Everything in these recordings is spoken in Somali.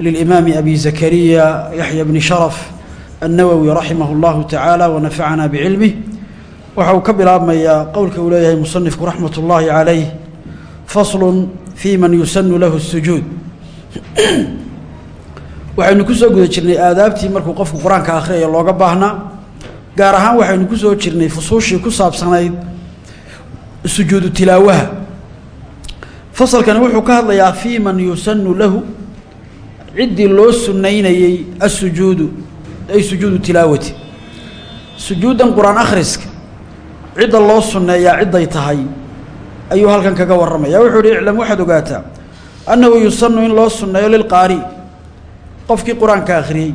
للإمام أبي زكريا يحيى بن شرف النووي رحمه الله تعالى ونفعنا بعلمه وحو كبلاب ميا قولك إليه مصنفك رحمة الله عليه فصل في من يسن له السجود waxaynu ku soo guda jirnay aadaabtii markuu qofku qur-aanka akhriyayo looga baahnaa gaar ahaan waxaynu ku soo jirnay fusuushii ku saabsanayd sujuudu tilaawaha fasalkani wuxuu ka hadlayaa fii man yusanu lahu ciddii loo sunaynayey asujuudu ay sujuudu tilaawati. Sujuuddan qur'aan akhriska cidda loo sunneeyaa cidday tahay ayuu halkan kaga warramaya. Wuxuu ihi iclam waxaad ogaataa annahu yusanu in loo sunneeyo lilqaari qofkii qur'aanka akhriyey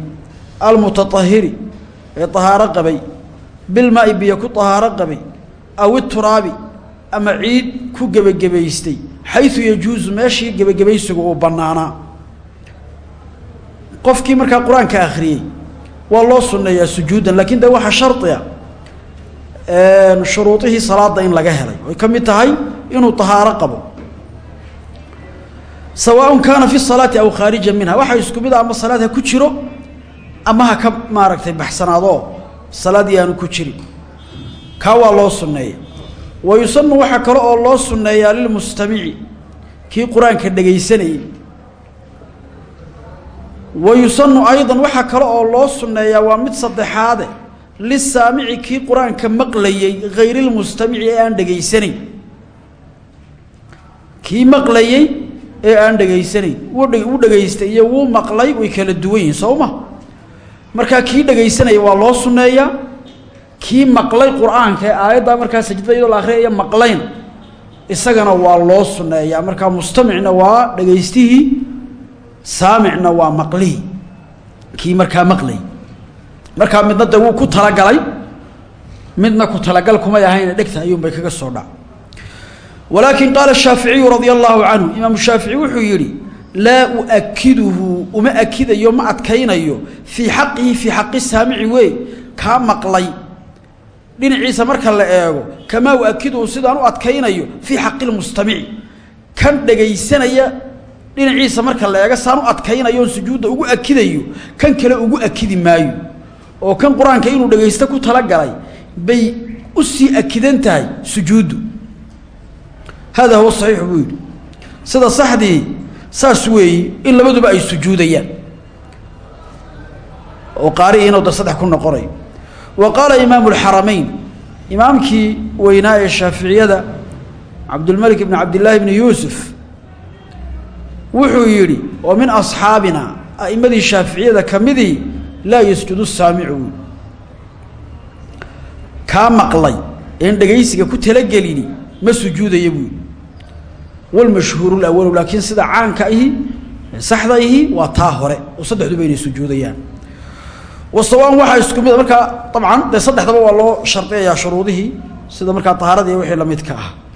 almutatahiri ee tahaaro qabay bilmaa'i biyo ku tahaaro qabay aw ituraabi ama ciid ku gebagabaystay xaysu yajuusu meeshii gebagabaysigu uu bannaanaa qofkii markaa qur'aanka akhriyey waa loo sunneeyaa sujuudan laakiin de waxaa shardiga shuruudihii salaada in laga helay. Oy ka mid tahay inuu tahaaro qabo. Sawaaءun kaana fi salaati aw khaarija minha waxa isku mid a ama salaad ha ku jiro ama ha ka maaragtay baxsanaadoo salaad yaanu ku jirin. Kaa waa loo sunneeya. Wa yusanu waxaa kale oo loo sunneeyaa lilmustamici kii qur'aanka dhegaysanayey wa yusanu aydan waxaa kale oo loo sunneeyaa waa mid saddexaade. Lisaamici kii qur'aanka maqlayey hayrilmustamici ee aan dhegaysanayn. Kii maqlayey ee aan dhegaysanayn. Wuu dhegaystay iyo wuu maqlay way kala duwan yihiin soo ma? Markaa kii dhegaysanaya waa loo sunneeyaa. Kii maqlay qur'aanka ee aayaddaa markaa sajdada iyadoo la akhriyaya maqlayn isagana waa loo sunneeyaa. Markaa mustamicna waa dhegaystihii saamicna waa maqlihii kii markaa maqlay. Markaa midna de wuu ku talagalay midna ku talagal kumay ahayna dhegta ayuunbay kaga soo dhac. Walaakin qaala shaaficiyu radia allaahu canhu imaamu shaafici wuxuu yidhi laa uakiduhu uma akidayo ma adkaynayo fii xaqihi fii xaqi saamici wey kaa maqlay. Dhinaciisa marka la eego kamaa uakiduhu sidaan u adkaynayo fii xaqi lmustamici. Kan dhegaysanaya dhinaciisa marka la eego saan u adkaynayo oon sujuudda ugu akidayo kan kale ugu akidi maayo oo kan qur'aanka inuu dhegaysto ku talagalay bay u sii akidan tahay sujuuddu. Hada huwa saxiixu buu yidhi. Sida saxdii saas weeyi in labaduba ay sujuudayaan. Oo qaari inuu da saddex ku noqonayo wa qaala imaamu alxaramayn imaamkii weynaa ee shaaficiyada cabdulmalik ibni cabdillaahi bni yuusuf wuxuu yidhi oo min asxaabina a'immadii shaaficiyada ka midii laa yasjudu saamicu. Wy kaa maqlay een dhegaysiga ku talagelini ma sujuudaya buu yidhi. Walmashhuuru lawalu laakiin sida caanka ahi saxda ihi waa oo saddexduba inay sujuudayaan. Wasawaan waxaa isku mid markaa dabcan dee saddexdaba waa loo shardiyayaa shuruudihii sida markaa tahaaradii wixii la midka ah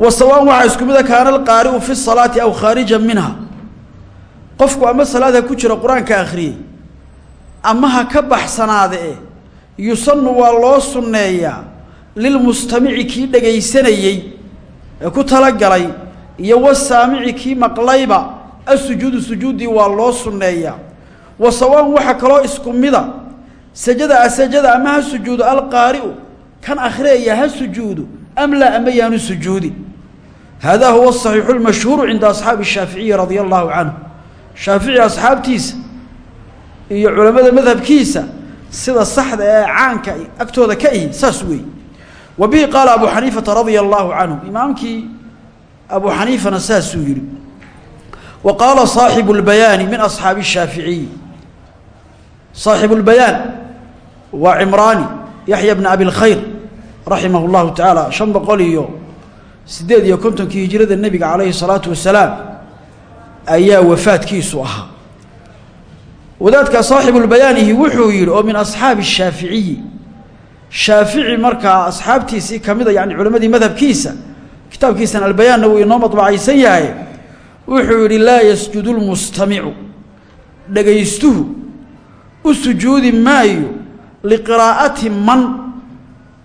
wasawaan waxaa isku mida kaana alqaari'u fi salaati aw khaarijan minha qofku ama salaad ha ku jira qur'aanka akhriyey ama ha ka baxsanaade e yusanu waa loo sunneeyaa lilmustamici kii dhegaysanayey ee ku talagalay iyo wasaamici kii maqlayba asujuudu sujuuddii waa loo sunneeyaa. Wa sawaan waxaa kaloo isku mida sajada asajada ama ha sujuudo alqaari'u kan akhriyaya ha sujuudo am laa ama yaanu sujuudi hada huwa saxiixu lmashhuuru cinda asxaabi shaaficiyi radia allahu canhu shaafici asxaabtiisa iyo culammada madhabkiisa sida saxda ee caanka agtooda ka ihi saas weeye. Wa bihi qaala abu xaniifata radia allahu canhu imaamkii abu xaniifana saasuu yihi wa qaala saaxibu lbayaani min asxaabi shaaficiyi saaxibu lbayaan waa cimraani yaxya bna abi lkhayr raximah llahu tacaala shan boqol iyo siddeed iyo kontonkii hijrada nebiga calayhi الsalaatu wasalaam ayaa wafaadkiisu ahaa. Wadaadka saaxibulbayaanihi wuxuu yidhi oo min asxaabi shaaficiyi shaafici markaa asxaabtiisii ka mida yani culammadii madhabkiisa kitaabkiisan albayaanna wuu inoo madbacaysan yahay wuxuu yidhi laa yasjudu lmustamicu dhegaystuhu u sujuudi maayo liqiraa'ati man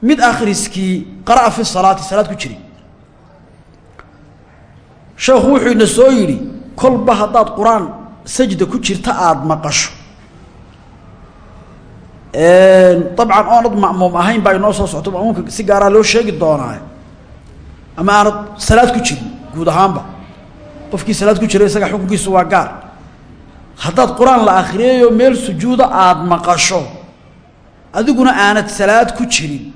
mid akhriskii qara'a fi salaati salaad ku jiri sheekhu wuxuu ina soo yidhi kolba haddaad qur'aan sajda ku jirta aada maqasho. Dabcan oonad ma'muum ahayn baa inoo soo socto ma'muumka si gaaraa loo sheegi doonaa ama aanad salaad ku jirin guud ahaanba. Qofkii salaad ku jira isaga xukunkiisu waa gaar. Haddaad qur'aan la akhriyayo meel sujuuda aada maqasho. Adiguna aanad salaad ku jirin.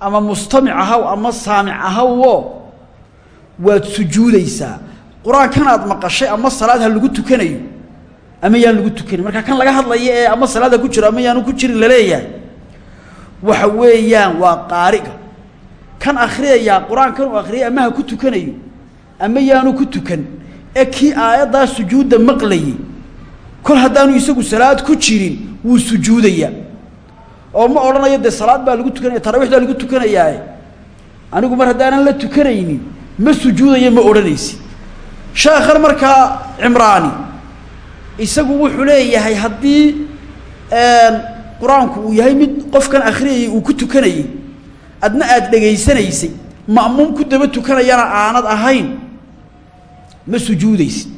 Ama mustamic ahaw ama saamic ahawoo waad sujuudaysaa. Qur'aankan aad maqashay ama salaad ha lagu tukanayo ama yaan lagu tukanin. Marka kan laga hadlaya ee ama salaada ku jiro ama yaanu ku jirin la leeyahay waxa weeyaan waa qaariga. Kan akhriyayaa qur'aankan uu akhriyay ama ha ku tukanayo ama yaanu ku tukan ee kii aayaddaa sujuudda maqlayay. Kol haddaanu isagu salaad ku jirin wuu sujuudayaa oo ma odhanayo dee salaad baa lagu tukanaya taraawiixdaa lagu tukanayaae anigu mar haddaanan la tukanaynin ma sujuudayo ma odhanaysi sheekhan markaa cimraani isagu wuxuu leeyahay haddii qur'aanku uu yahay mid qofkan akhriyayay uu ku tukanayay adna aada dhegaysanaysay ma'muum ku daba tukanayana aanad ahayn ma sujuudaysid.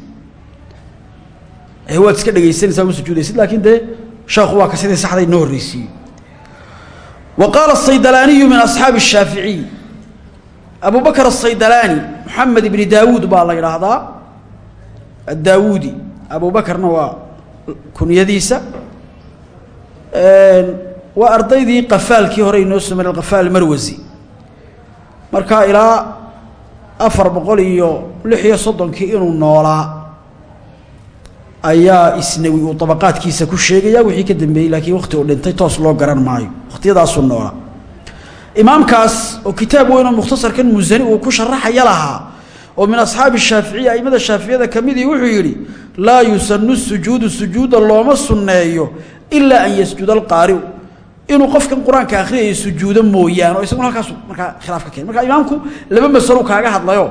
Waad iska dhegaysanaysaa ma sujuudaysid laakiin dee sheekhu waa ka sidii saxda inoo horreysiiyey. Wa qaala asaydalaaniyu min abu bakr asaydalaani moxamed ibni daawuud baa la yidhaahdaa. Addaawuudi abu bakrna waa kunyadiisa. Waa ardaydii qafaalkii hore inoo soo maray qafaal marwasi markaa ilaa afar boqol iyo lix iyo soddonkii inuu noolaa ayaa isnawi uu dabaqaadkiisa ku sheegaya wixii ka dambeeyey laakiin wakti uu dhintay toos loo garan maayo. Wakhtiyadaasuu noolaa imaamkaas oo kitaab weyn oo mukhtasarkan musani uu ku sharaxaya lahaa oo min asxaabi shaaficiya aimada shaaficiyada ka midii wuxuu yidhi laa yusanu sujuudu sujuuda looma sunneeyo ilaa an yasjuda alqaari'u. Inuu qofkan qur'aanka akhriyaya sujuudo mooyaane oo isaguna halkaasu markaa khilaaf ka keen. Marka imaamku laba masalo kaaga hadlayo.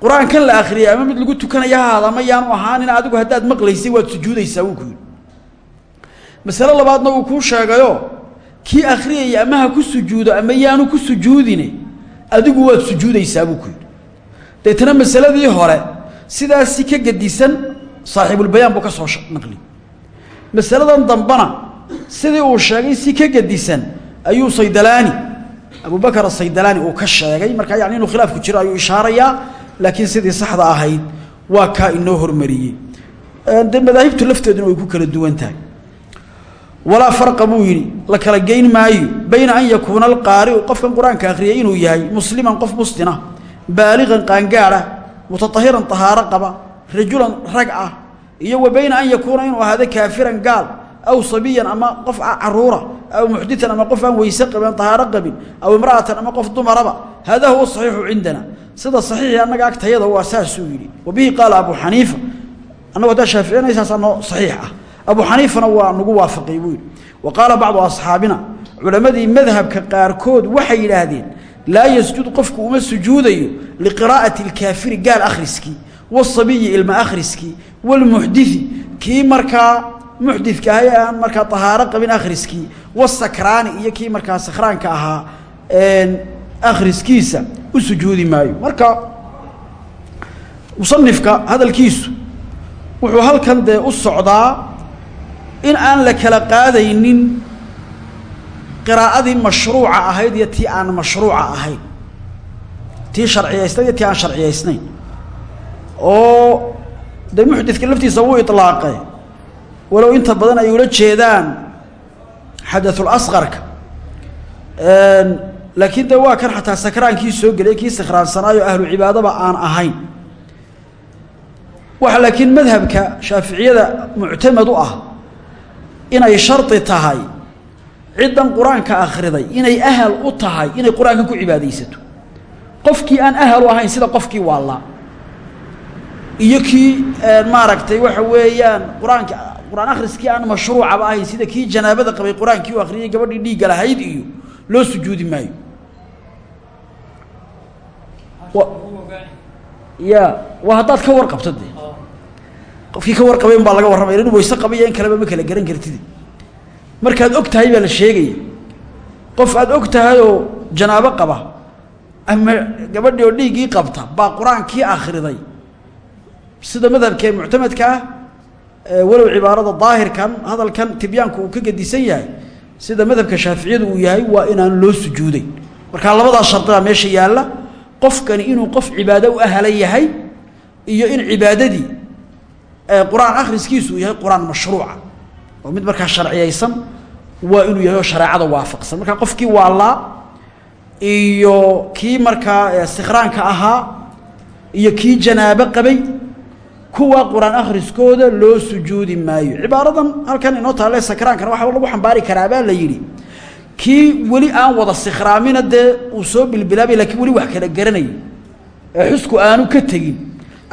Qur'aankan la akhriyay ama mid lagu tukanaya ha ahaada ama yaanu ahaanin adigu haddaad maqlaysay waad sujuudaysaa wuu ku yidhi. Masale labaadna uu kuu sheegayo kii akhriyaya ama ha ku sujuudo ama yaanu ku sujuudine adigu waad sujuudaysaa buu ku yidhi. Deetana masaladii hore sidaasi ka gedisan saaxiibulbayaan buu ka soo naqli masaladan dambana sidii uu sheegay si ka gedisan ayuu saydalaani abubakar asaydalaani uu ka sheegay. Markaa yani inuu khilaafku jiro ayuu ishaarayaa laakiin sidii saxda ahayd waa kaa inoo hormariyey. De madaahibtu lafteeduna way ku kala duwan tahay walaa farqa buu yidhi la kala geyn maayo bayna an yakuuna alqaari'u qofkan qur'aanka akhriyay inuu yahay musliman qof muslina baaliqan qaangaadha mutatahiran tahaaro qaba rajulan rag ah iyo wa bayna an yakuuna inuu ahaado kaafiran gaal aw sabiyan ama qof caruura aw muxditan ama qof aan weyse qabin aan tahaaro qabin aw imra'atan ama qof dumaraba hada huwa saxiixu cindana. Sida saxiixii annaga agtayada waa saasuu yidhi. Wa bihi qaala abu xaniifa annagu abu xaniifana waa nagu waafaqay buu yidhi. Wa qaala bacdu asxaabina culammadii madhabka qaarkood waxay yidhaahdeen laa yasjud qofku uma sujuudayo liqiraa'ati alkaafiri gaal akhriskii wasabiyi ilma akhriskii walmuxdii kii markaa muxdidka ahay aan markaa tahaaro qabin akhriskii wasakraani iyo kii markaa sakhraanka ahaa akhriskiisa u sujuudi maayo. Marka musanifka hadalkiisu wuxuu halkan dee u socdaa in aan la kala qaadaynin qiraa'adii mashruuca ahayd iyo tii aan mashruuca ahayn. Tii sharciyaysnayd iyo tii aan sharciyaysnayn. Oo dee muxdidka laftiisa wuu ilaaqay walow inta badan ay ula jeedaan xadaثulasqarka laakiin de waa kan xataa sakraankii soo gelay kii sakraansanaayo ahlu cibaadaba aan ahayn. Waxa laakiin madhabka shaaficiyada muctamad ah inay shardi tahay ciddan qur'aanka akhriday inay ahal u tahay inay qur'aankan ku cibaadaysato. Qofkii aan ahal u ahayn sida qofkii waallaa iyo kii maaragtay waxa weeyaan qur'aanka qur'aan akhriskii aan mashruucaba ahayn sida kii janaabada qabay qur'aankii u akhriyay gabadhii dhiigga lahayd iyo loo sujuudi maayo. Ya waa haddaad ka warqabto de qofkii ka warqabay un baa laga warramaya inu wayse qabayo in kaleba ma kala garan kartid. Markaad og tahay baa la sheegaya qof aad og oo janaabo qaba ama gabadhii oo dhiiggii qabta baa qur'aankii akhriday. Sida madhabkee muctamadka ah walow cibaarada daahirkan hadalkan tibyaanku uu ka gedisan yahay sida madhabka shaaficiyadu uu yahay waa inaan loo sujuuday markaa labadaa shardi meesha yaalla qofkani inuu qof cibaado u ahla yahay iyo in cibaadadii qur'aan akhriskiisu uu yahay qur'aan mashruuca. Oo mid markaa sharciyaysan waa inuu yahay oo shareecada waafaqsan. Markaa qofkii waalaa iyo kii markaa sikhraanka ahaa iyo kii janaabo qabay kuwa qur'aan akhriskooda loo sujuudi maayo. Cibaaradan halkan inoo taale sakraankana waxaa lagu xambaari karaa baa la yidhi kii weli aan wada sikhraamina dee uu soo bilbilaabay lakiin weli wax kala garanayay ee xusku aanu ka tegin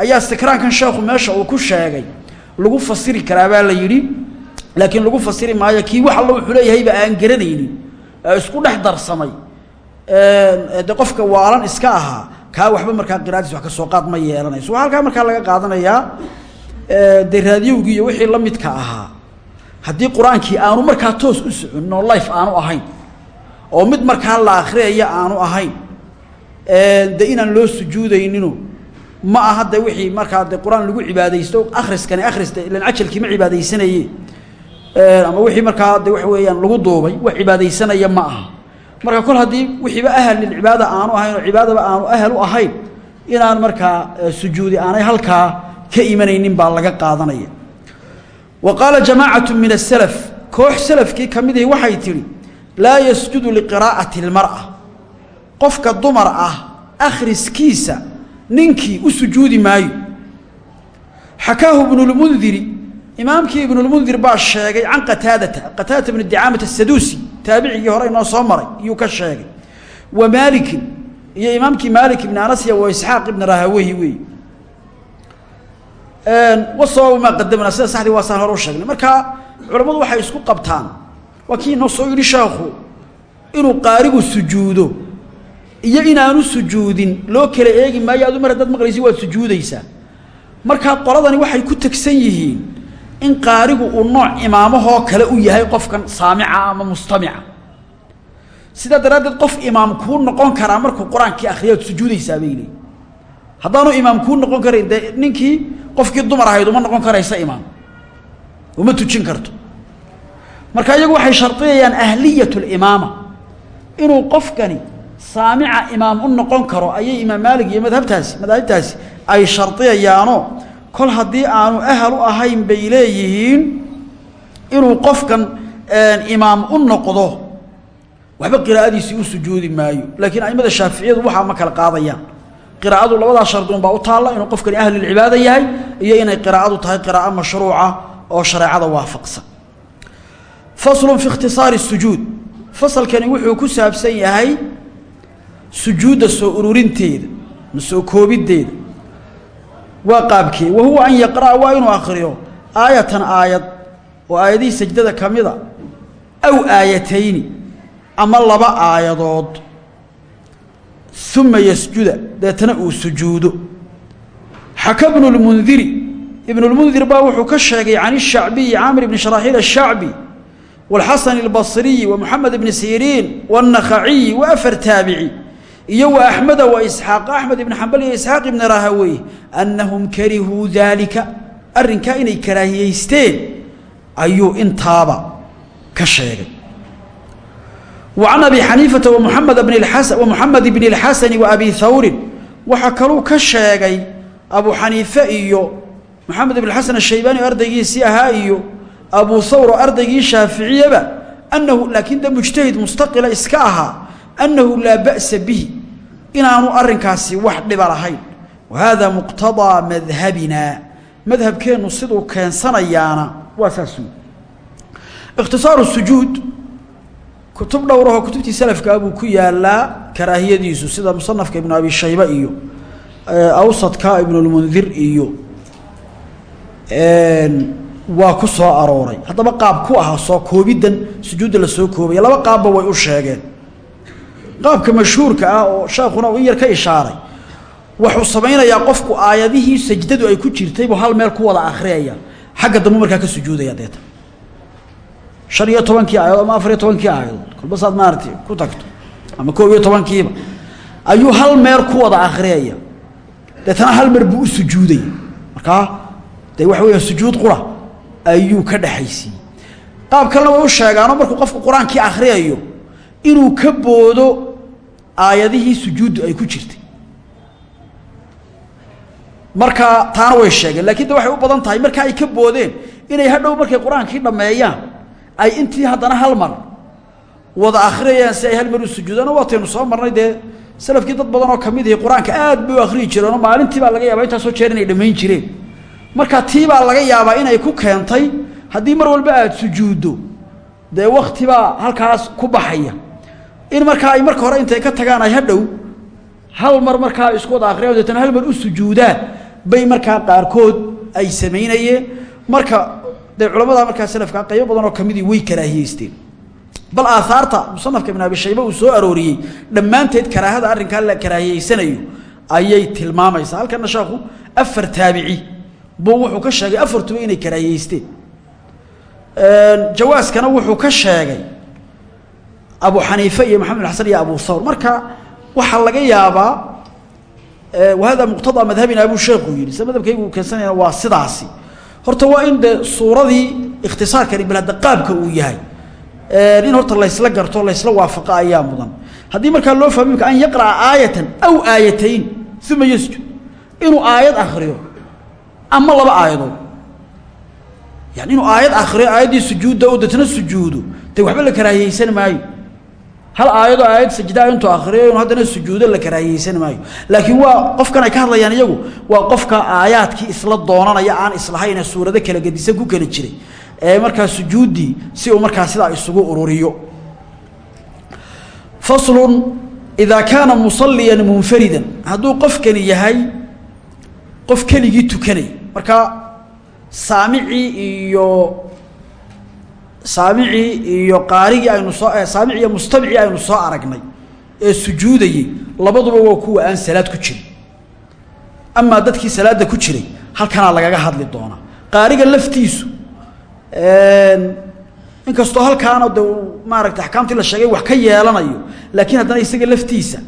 ayaa sikraankan sheekhu meesha uu ku sheegay. Lagu fasiri karaa baa la yidhi laakiin lagu fasiri maayo kii wax alla wuxuu aan garanaynin. Isku dhex darsamay. De qofka waalan iska ahaa kaa waxba markaa qiraadiis wax ka soo qaad ma yeelanayso waxaa halkaa markaa laga qaadanayaa dee raadiyowgii iyo wixii la midka ahaa. Haddii qur'aankii aanu markaa toos u soconin oo life aanu ahayn oo mid markaa la akhriyaya aanu ahayn de inaan loo sujuudaynino ma aha de wixii markaa de qur'aan lagu cibaadaysto akhriskani akhrista ilan cajalkii ma cibaadaysanaye ama wixii markaa de waxa weeyaan lagu duubay wax cibaadaysanaya ma aha. Marka kol haddii wixiiba ahal lilcibaada aanu ahayn oo cibaadaba aanu ahal u ahayn inaan markaa sujuudi aanay halkaa ka imanaynin baa laga qaadanaya. Wa qaala jamaacatu min asalaf koox salafkii ka midihi waxay tidhi laa yasjudu liqiraa'ati اlmar'a qofka dumar ah akhriskiisa ninkii u sujuudi maayo. Xakaahu ibnulmundiri imaamkii ibnulmundir baa sheegay can qataadata qataadata bni dicaamata asaduusi taabicigii hore inoo soo maray iyuu ka sheegay. Wa maalikin iyo imaamkii maalik ibni anasya wa isxaaq ibni rahaweyhi weey wasawabu maa qadamna sida saxdii waa saan hore u sheegnay. Marka culammadu waxay isku qabtaan waa soo yidhi sheekhu inuu qaarigu sujuudo iyo inaanu sujuudin. Loo kala eegi maayo adu mar haddaad maqlaysi waad sujuudaysaa markaa qoladani waxay ku tegsan yihiin in qaarigu uu nooc imaamahoo kale u yahay qofkan saamica ama mustamica. Sidaa daraaddeed qof imaam kuu noqon karaa markuu qur'aankii akhriyaad sujuudaysaa bay leeyiin haddaanu imaam kuu noqon karayn dee ninkii qofkii dumar ahayd uma noqon karaysa imaam. Uma tujin karto. Marka iyagu waxay shardiyayaan ahliyat limaama inuu qofkani saamica imaam u noqon karo ayay imaam maalig iyo madhabtaasi madaahibtaasi ay shardiyayaanoo kol haddii aanu ahal u ahayn bay inuu qofkan imaam u noqdo waxba qiraa'adiisii u sujuudi maayo. Laakiin aimada shaaficiyadu waxaa ma kala qaadayaan. Qiraa'adu labadaa shardi unbaa u taalla inuu qofkani ahlulcibaada yahay iyo inay qiraa'adu tahay qiraa'o mashruuca oo shareecada waafaqsan. Faslun fi ikhtisaari sujuud. Fasalkani wuxuu ku saabsan yahay sujuudda soo ururinteeda ma soo koobiddeeda waa qaabkee wa huwa an yaqra'a waa inuu akhriyo aayatan aayad oo aayadihii sajdada ka mida aw aayatayni ama laba aayadood uma yasjuda deetana uu sujuudo xaka bnu lmundiri ibnulmundir baa wuxuu ka sheegay can ishacbiyi caamir bni sharaaxiil ashacbi wاlxasan اlbasriyi wa moxamed bni siriin wاnnakhaciyi wa afar taabici iyo wa axmeda wa isxaaq axmed ibni xambal iyo isxaaq ibni rahawey annahum karihuu daalika arrinkaa inay karaahiyeysteen ayuu intaaba ka sheegay. Wa can abi xaniifata wamuamed bn wa moxamed bni اlxasani wa abi hawrin waxaa kaluu ka sheegay abu xaniife iyo moxamed ibn xasan ashaybaani oo ardaygiisii ahaa iyo abu hawr oo ardaygii shaaficiyaba annahu laakiin de mujtahid mustaqila iska ahaa annahu laa ba'sa bihi inaanu arrinkaasi wax dhiba lahayn. Wa hada muqtadaa madhabina madhabkeennu siduu keensanayaana waa saas wey ikhtisaaru sujuud. Kutub dhowrahoo kutubtii salafkaa buu ku yaalaa karaahiyadiisu sida musanafka ibnu abi shayba iyo awsadka ibnulmundir iyo waa ku soo arooray. Haddaba qaab ku ahaa soo koobiddan sujuudda la soo koobaya laba qaabba way u sheegeen qaabka mashhuurka ah oo sheekhuna uu in yar ka ishaaray wuxuu samaynayaa qofku aayadihii sajdadu ay ku jirtay buu hal meel ku wada akhriyaya xagga dambe markaa ka sujuudaya deeta. Shan tobankii aayadood ama afar tobankii aayadood kolba saad maaragtay ku tagto ama koob iyo tobankiiba ayuu hal meel ku wada akhriyaya deetana hal mar buu u markaa dee waxa weya sujuud qura ayuu ka dhexaysiiyey qaab kalena way u markuu qofku qur'aankii akhriyayo inuu ka boodo aayadihii sujuuddu ay ku jirtay. Markaa taana way sheegeen lakiin de waxay u badan tahay marka ay ka boodeen inay hadhow markay qur'aankii dhammeeyaan ay intii haddana hal mar wada akhriyayaan si ay hal mar u sujuudaan waataynu soo marnay dee salafkii dad badan oo ka mid ihi qur'aanka aad bay u akhriyi jireenoo maalintii baa laga yaaba intaasoo jeer inay dhammayn jireen. Marka tii baa laga yaabaa inay ku keentay haddii mar walba aada sujuuddo dee wakti baa halkaas ku baxaya in markaa ay marka hore intay ka tagaan ay hadhow hal mar markaa isku wada akriyan deetana hal mar u sujuudaan bay markaa qaarkood ay samaynayeen. Marka dee culamada markaa salafka qaybo badan oo kamidii way karaahiyeysteen. Bal aahaarta musanafka ibn abi shayba uu soo arooriyey dhammaanteed karaahada arrinkaa la karaahiyeysanayo ayay tilmaamaysaa. Halkana sheekhu afar taabici buu wuxuu ka sheegay afartuba inay karaahiyeysteen jawaaskana wuxuu ka sheegay abu xaniife iyo maxamed xasan iyo abu thawr. Marka waxaa laga yaabaa wahada muqtadaa madhabina abuu sheekhu yidhi. Sida madhabkaygu uu keensanayana waa sidaasi. Horta waa in de suuradii ikhtisaarkani balhadda qaabka uu yahay. In horta laysla garto laysla waafaqa ayaa mudan. Haddii markaa loo fahmo imka an yaqra'a aayatan aw aayatayn uma yasjud. Inuu aayad akriyo ama laba aayadood. Yani inuu aayad akriyo aayaddii sujuudda oo deetna sujuudo. Dee waxba la karaahiyeysan maayo hal aayadoo aayad sajdaa intuu akriyo inuu haddana sujuudo la karaahiyeysan maayo. Laakiin waa qofkan ay ka hadlayaan iyagu waa qofka aayaadkii isla doonanaya aan islahayn ee suurado kala gedisan ku kala jiray ee markaa sujuuddii si uu markaa sidaa isugu ururiyo. Faslun idaa kaana musalliyan munfaridan. Hadduu qofkani yahay qof keligii tukanay markaa saamicii iyo saamicii iyo qaarigii aynu soo saamicii iyo mustamicii aynu soo aragnay ee sujuudayey labaduba waa kuwa aan salaad ku jirin. Amaa dadkii salaadda ku jiray halkanaa lagaga hadli doonaa qaariga laftiisu inkastoo halkaana de maaragta axkaamtii la sheegay wax ka yeelanayo laakiin haddana isaga laftiisa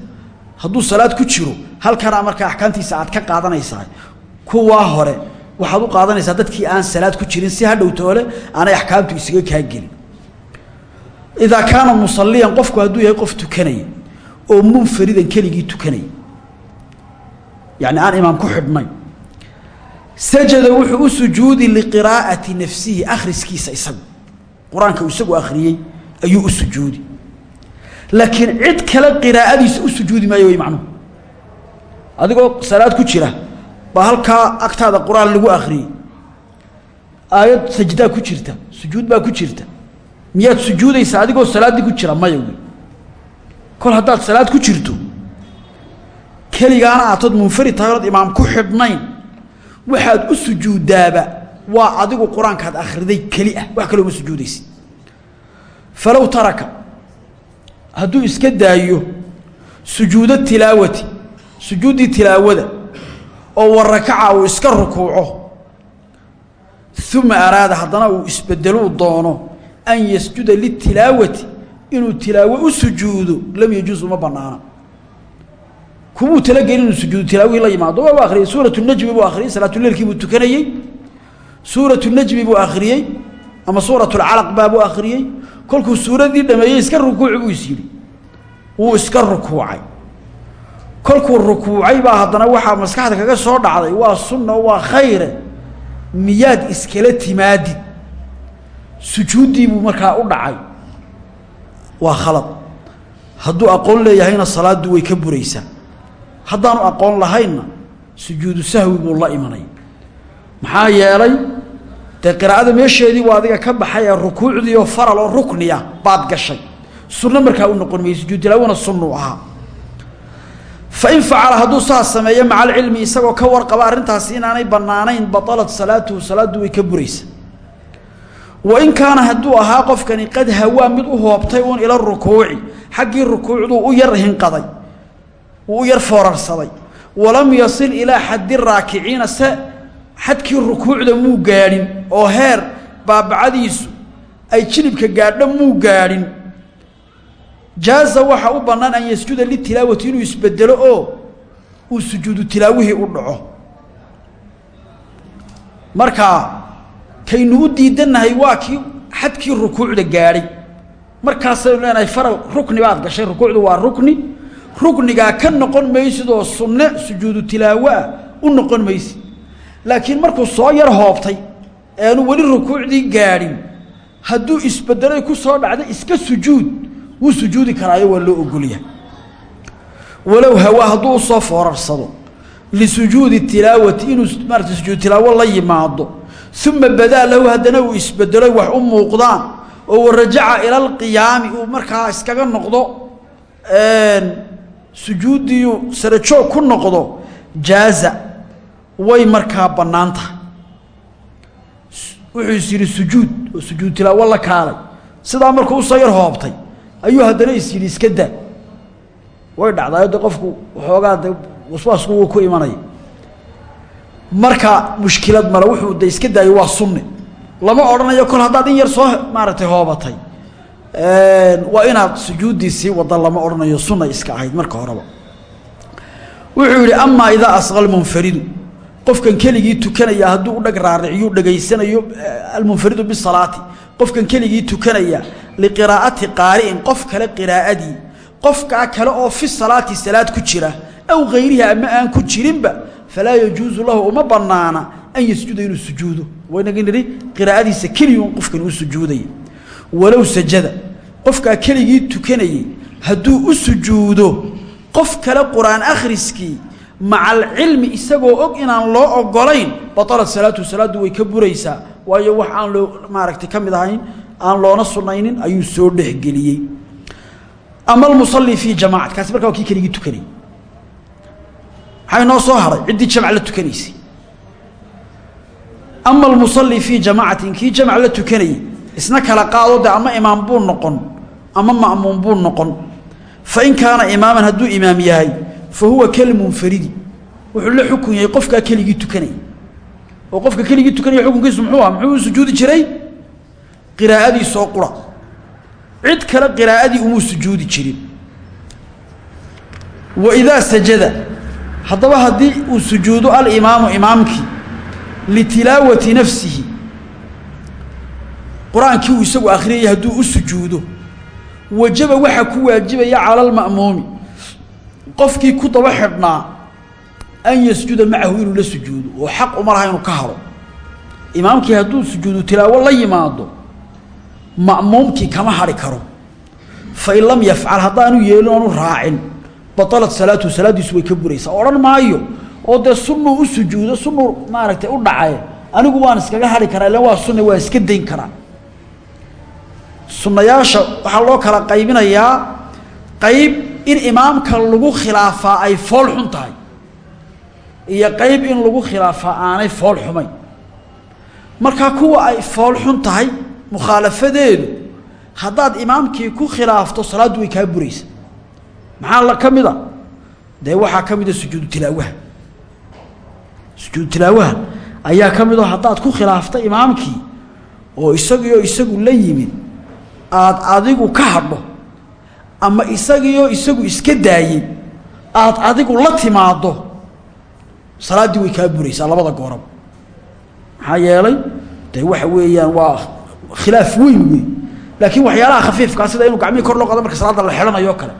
hadduu salaad ku jiro halkanaa markaa axkaamtiisa aad ka qaadanaysaa kuwaa hore waxaad u qaadanaysaa dadkii aan salaad ku jirin si hadhow toole aanay axkaamtu isaga kaa gelin. Idaa kaana musaliyan qofku hadduu yahay qof tukanaya oo munfaridan keligii tukanaya yani aan imaam ku xidhnayn sajada wuxuu u sujuudi liqiraa'ati nafsihi akhriskiisa isagu. Qur'aanka isagu akhriyey ayuu u sujuudi. Laakiin cid kale qiraa'adiisa u sujuudi maayo way macnuhu. Adigoo salaad ku jira baa halkaa agtaada qur'aan lagu akhriyey aayad sajdaa ku jirta sujuud baa ku jirta. Miyaad sujuudaysaa adigoo salaaddii ku jira maya kol haddaad salaad ku jirto keligaana aatood munfarid tahay imaam ku xidhnayn. Waxaad u sujuuddaaba waa adigu qur'aankaad akhriday keli ah wax kaloo ma sujuudaysid falow taraka hadduu iska daayo sujuudo tilaawati sujuuddii tilaawada oo warakaca uu iska rukuuco. Uma araada haddana uu isbedeluu doono an yasjuda litilaawati inuu tilaawo u sujuudo lam yajuus uma banaana kumuu talagelin inuu sujuudu tilaawihii la yimaado waa u akhriyey. Suuratu najmi buu akhriyey salaatuleilkii buu tukanayey. Suuratu najmi buu akhriyey ama suuratulcalaq baabuu akhriyey. Kolkuu suuradii dhameeyey iska rukuuci buu is yidhi. Iska rukuucay kolkuu rukuucay baa haddana waxaa maskaxda kaga soo dhacday waa sunna waa khayre. Miyaad iskala timaadid. Sujuuddii buu markaa u dhacay. Waa khalad. Hadduu aqoon leeyahayna salaaddu way ka buraysaa haddaanu aqoon lahaynna sujuudu sahwi buu la imanay. Maxaa yeelay dee qiraa'ada meesheedii waa adiga ka baxay ee rukuucdii oo faral oo rukniya baad gashay. Sunno markaa u noqon mayey sujuud tilaawona sunnuu ahaa fain facala hadduu saas sameeyo maca alcilmi isagoo ka warqaba arrintaasi inaanay bannaanayn batalat salaatuhu salaaddu way ka buraysa wain kaana hadduu ahaa qofkani qad hawaa mid u hoobtay uun ila rukuuci xaggii rukuucduu u yar hinqaday uu u yar foorarsaday walam yasil ilaa xaddi raakiciina se xadkii rukuucda muu gaadhin oo heer baabacadiisu ay jilibka gaadho muu gaadhin jaaza waxa u bannaan an yasjuda litilaawati inuu isbedelo oo uu sujuudu tilaawihii u dhaco. Markaa kaynu u diidannahay waa kii xadkii rukuucda gaadhay. Markaasaynu leenahay faral rukni baad gashay rukuucdu waa rukni. Ruknigaa ka noqon maysid oo sunne sujuudu tilaawo ah u noqon maysid. Laakiin markuu soo yar hoobtay eanu weli rukuucdii gaadhin hadduu isbedeloy ku soo dhacda iska sujuud wuu sujuudi karaayo waa loo ogolya walow hawaa hadduu u soo foorarsado lisujuudi tilaawati inuu maarata sujuud tilaawo la yimaado uma badaa lahu haddana uu isbedeloy wax u muuqdaan oo warajaca ila alqiyaami uu markaa iskaga noqdo sujuuddiiu sarajoog ku noqdo jaaza way markaa bannaan tahay. Wuxuu is yidhi sujuud oo sujuud tilaawo la kaalay. Sidaa markuu u soo yar hoobtay ayuu haddana is yidhi iska daa. Way dhacdayo de qofku waxoogaa de waswaasku wuu ku imanaya. Marka mushkilad male wuxuu de iska daayo waa sunne. Lama odhanayo kol haddaad in yar soo maaragtay hoobatay. Waa inaad sujuuddii sii wada lama odhanayo sunay iska ahayd marka horeba. Wuxuu yidhi amaa idaa asqa almunfaridu qofkan keligii tukanaya hadduu u dhag raariciyuu dhegaysanayo almunfaridu bisalaati qofkan keligii tukanaya liqiraa'ati qaari'in qof kale qiraa'adii qofkaa kale oo fi salaati salaad ku jira aw hayriha ama aan ku jirinba falaa yajuusu lahu uma banaana an yasjuda inuu sujuudo. Waynagii nidhi qiraa'adiisa keliyun qofkan u sujuudaya. Walow sajada qofkaa keligii tukanayay hadduu u sujuudo qof kale qur'aan akhriskii maca alcilmi isagoo og inaan loo ogolayn batalat salaatu salaaddu way ka buraysaa waayo wax aan loo maaragtay ka ahayn aan loona sunaynin ayuu soo dhexgeliyey. Ama almusalli fii jamacati kaasi markaa waa kii keligii inoo soo haray ciddii jamc la tukanaysay. Ama almusalli fii jamaacatin kii jamc la tukanayay isna kala qaado de ama imaam buu noqon ama ma'muum buu noqon. Fain kaana imaaman hadduu imaam yahay fa huwa kalmunfaridi. Wuxuu la xukun yahay qofkaa keligii tukanaya oo qofka keligii tukanaya xukunkiisu muxuu aha muxuu u sujuudi jiray? Qiraa'adiisoo qura. Cid kale qiraa'adii umuu sujuudi jirin. Wa idaa sajada haddaba haddii uu sujuudo alimaamu imaamkii litilaawati nafsihi. Qur'aankii uu isagu akhriyayay hadduu u sujuudo wajaba waxaa ku waajibaya cala alma'muumi qofkii ku daba xidhnaa an yasjuda macahu inuu la sujuudo oo xaq uma laha inuu ka haro imaamkii hadduu sujuudu tilaawo la yimaado ma'muumkii kama hadhi karo fain lam yafcal haddaanu yeelin oonu raacin batalat salaatuhu salaaddiisu way ka buraysaa odhan maayo oo dee sunnuu u sujuudo sunnuu maaragtay u dhacaye anigu waan iskaga hadhi karaa ilan waa sunna waa iska dayn karaa sunnayaasha waxaa loo kala qaybinayaa qayb in imaamka lagu khilaafaa ay fool xun tahay iyo qayb in lagu khilaafaa aanay fool xumayn. Markaa kuwa ay fool xun tahay mukhaalafadeedu haddaad imaamkii ku khilaafto salaaddu way kaa buraysa. Maxaa la ka mid a? Dee waxaa ka mida sujuudu tilaawaha. Sujuudu tilaawaha ayaa ka mid oo haddaad ku khilaafta imaamkii oo isagiioo isagu la yimid aada adigu ka hadho ama isagiioo isagu iska daayey aada adigu la timaaddo salaaddii way kaa buraysaa labada gooraba maxaa yeelay dee waxa weeyaan waa khilaaf weyn wey laakiin waxyaalaha khafiifkaa sida inuu gacmihii kor loo qaado marka salaadda la xidhanayo kale.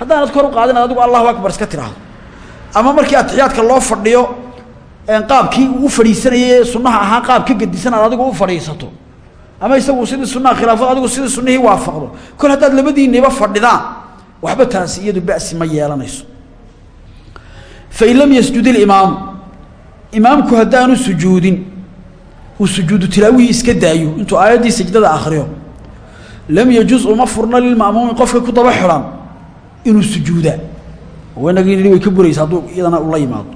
Haddaanad kor u qaadin adigu allahu akbar iska tiraahdo. Ama markii atixiyaadka loo fadhiyo qaabkii uu u fadhiisanayay ee sunnaha ahaa qaab ka gedisan aad adigu u fadhiisato. Ama isagu sidii sunnaha khilaafado adigu sidii sunnihii waafaqdo. Kol haddaad labadiinniba fadhidaan waxba taasi iyadu ba'si ma yeelanayso fain lam yasjud ilimaamu imaamku haddaanu sujuudin uu sujuudu tilaawihii iska daayo intuu aayaddii sajdada akhriyo lam yajuz uma furna lilma'muumi qofka ku daba xidhan inuu sujuudaa wanagii way ka buraysa hadduu iyadana ula yimaado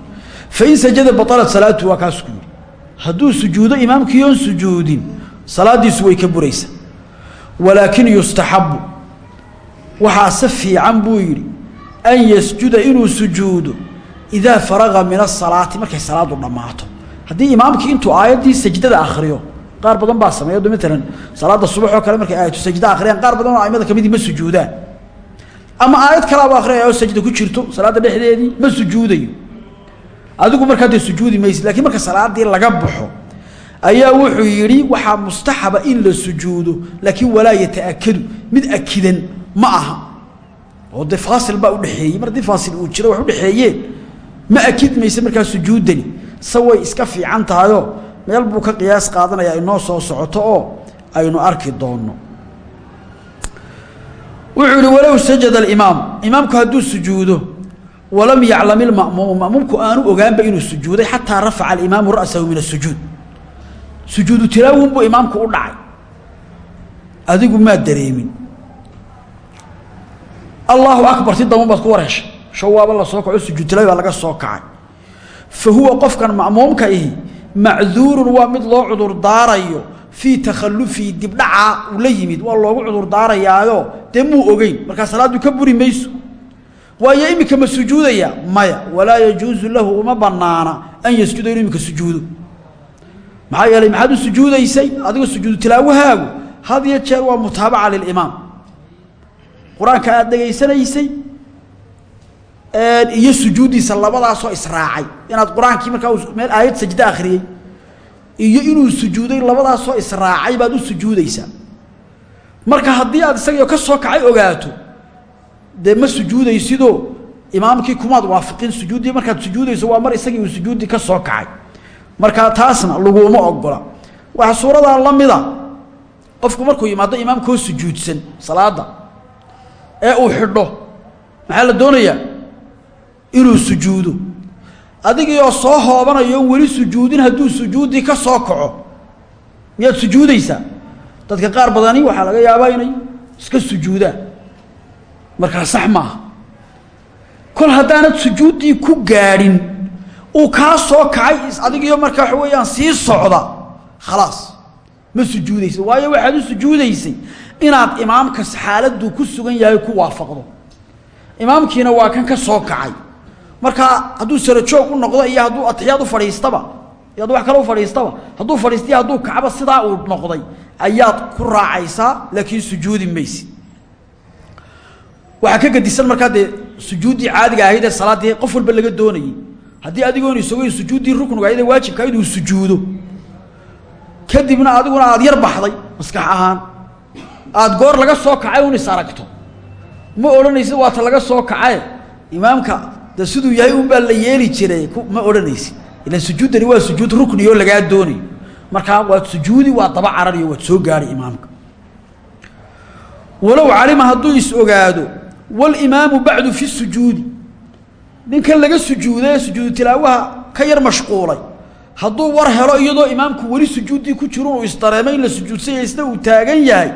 fain sajada baalat salaatu waa kaas ku yidhi hadduu sujuudo imaamkii oon sujuudin salaadiisu way ka buraysa walaakin yustaxabu waxaase fiican buu yidhi an yasjuda inuu sujuudo idaa faraga min asalaati markay salaadu dhammaato haddii imaamkii intuu aayaddii sajdada akhriyo qaar badan baa sameeya maalan salaada subax oo kale markay aayatu sajda akhriyaan qaar badan oo aimada kamidii ma sujuudaan ama aayad kalaaba akhriyaya oo sajda ku jirto salaadda dhexdeedii ma sujuudayo adigu markaa dee sujuudi maysid lakiin marka salaadii laga baxo ayaa wuxuu yidhi waxaa mustaxaba in la sujuudo laakiin walaa yataakadu mid akidan ma aha oo dee faasil baa udhexeeyey mar faasil uu jiro wax udhexeeyeen ma akid mayse markaa sujuudani se iska fiican tahayoo meel buu ka qiyaas qaadanayaa inoo soo socoto oo aynu arki doonno. Wuxuu yihi walow sajada alimaam. Imaamku hadduu sujuudo walam yaclam ilma'muumu ma'muumku aanu ogaanba inuu sujuuday xataa rafaca alimaamu ra'sahu min asujuud sujuudu tilaawun buu imaamku u dhacay. Adigu maad dareemin. Allaahu akbar si daban baad ku wareeshay shawaaba la soo kaco sujuud tilaawi baa laga soo kacay. Fa huwa qofkan ma'muumka ihi macduurun waa mid loo cudur daarayo fii takhalufii dibdhacaa uu la yimid waa loogu cudur daarayaayo dee muu ogeyn markaa salaaddu ka buri mayso. Waayo iminka ma sujuudaya? Maya. Walaa yajuusu lahu uma banaana an yasjuda inuu iminka sujuudo. Maxaa yeelay maxaad sujuudaysay? Adigoo sujuudu tilaawahaagu had iyo jeer waa mutaabaca lilimaam qur'aanka aada dhegaysanaysay iyo sujuuddiisa labadaasoo israacay. Inaad qur'aankii markaa meel aayad sajde akhriyey iyo inuu sujuuday labadaasoo israacay baad u sujuudaysaa. Marka haddii aad isagio ka soo kacay ogaato dee ma sujuudaysidoo imaamkii kumaad waafiqin sujuuddii markaad sujuudayso waa mar isagii uu sujuuddii ka soo kacay. Markaa taasna laguma ogola waxaa suuradaa la mida qofku markuu yimaado imaamkoo sujuudsan salaada ee uu xidho maxaa la doonayaa inuu sujuudo. Adigii oo soo hoobanayo weli sujuudin hadduu sujuuddii ka soo kaco miyaad sujuudaysaa? Dadka qaar badani waxaa laga yaabaa inay iska sujuudaan. Markaa sax maaha kol haddaanad sujuuddii ku gaadhin uu kaa soo kacay adigiyo markaa waxa weeyaan sii socda khalaas. Ma sujuudaysa waayo waxaad u sujuudaysay inaad imaamka xaaladuu ku sugan yahay ku waafaqdo. Imaamkiina waa kan ka soo kacay markaa hadduu sarajoog u noqdo iyo hadduu atixiyaad u fadhiistaba iyo hadduu wax kale u fadhiistaba hadduu fadhiistiyo hadduu kacba sidaa uu noqday ayaad ku raacaysaa laakiin sujuudi maysi. Waxaa ka gedisan markaa dee sujuuddii caadiga ahayd ee salaaddii qof walba laga doonayey haddii adigoon isagoyn sujuuddii rukniga ahayd ee waajibka ahayd uu sujuudo. Kadibna adiguna aada yar baxday maskax ahaan. Aada goor laga soo kacay un is aragto. Ma odhanaysid waata laga soo kacaye imaamka de siduu yahay un baa la yeeli jiray ma odhanaysid ilan sujuuddani waa sujuud rukni oo lagaa doonayo markaa waad sujuudi waa daba carariyo waad soo gaadhay imaamka. Walow calima hadduu is ogaado walimaamu bacdu fi sujuudi. Ninkan laga sujuuday ee sujuudu tilaawaha ka yar mashquulay. Hadduu war helo iyadoo imaamku weli sujuuddii ku jiro uu isdareemay in la sujuudsanya isna uu taagan yahay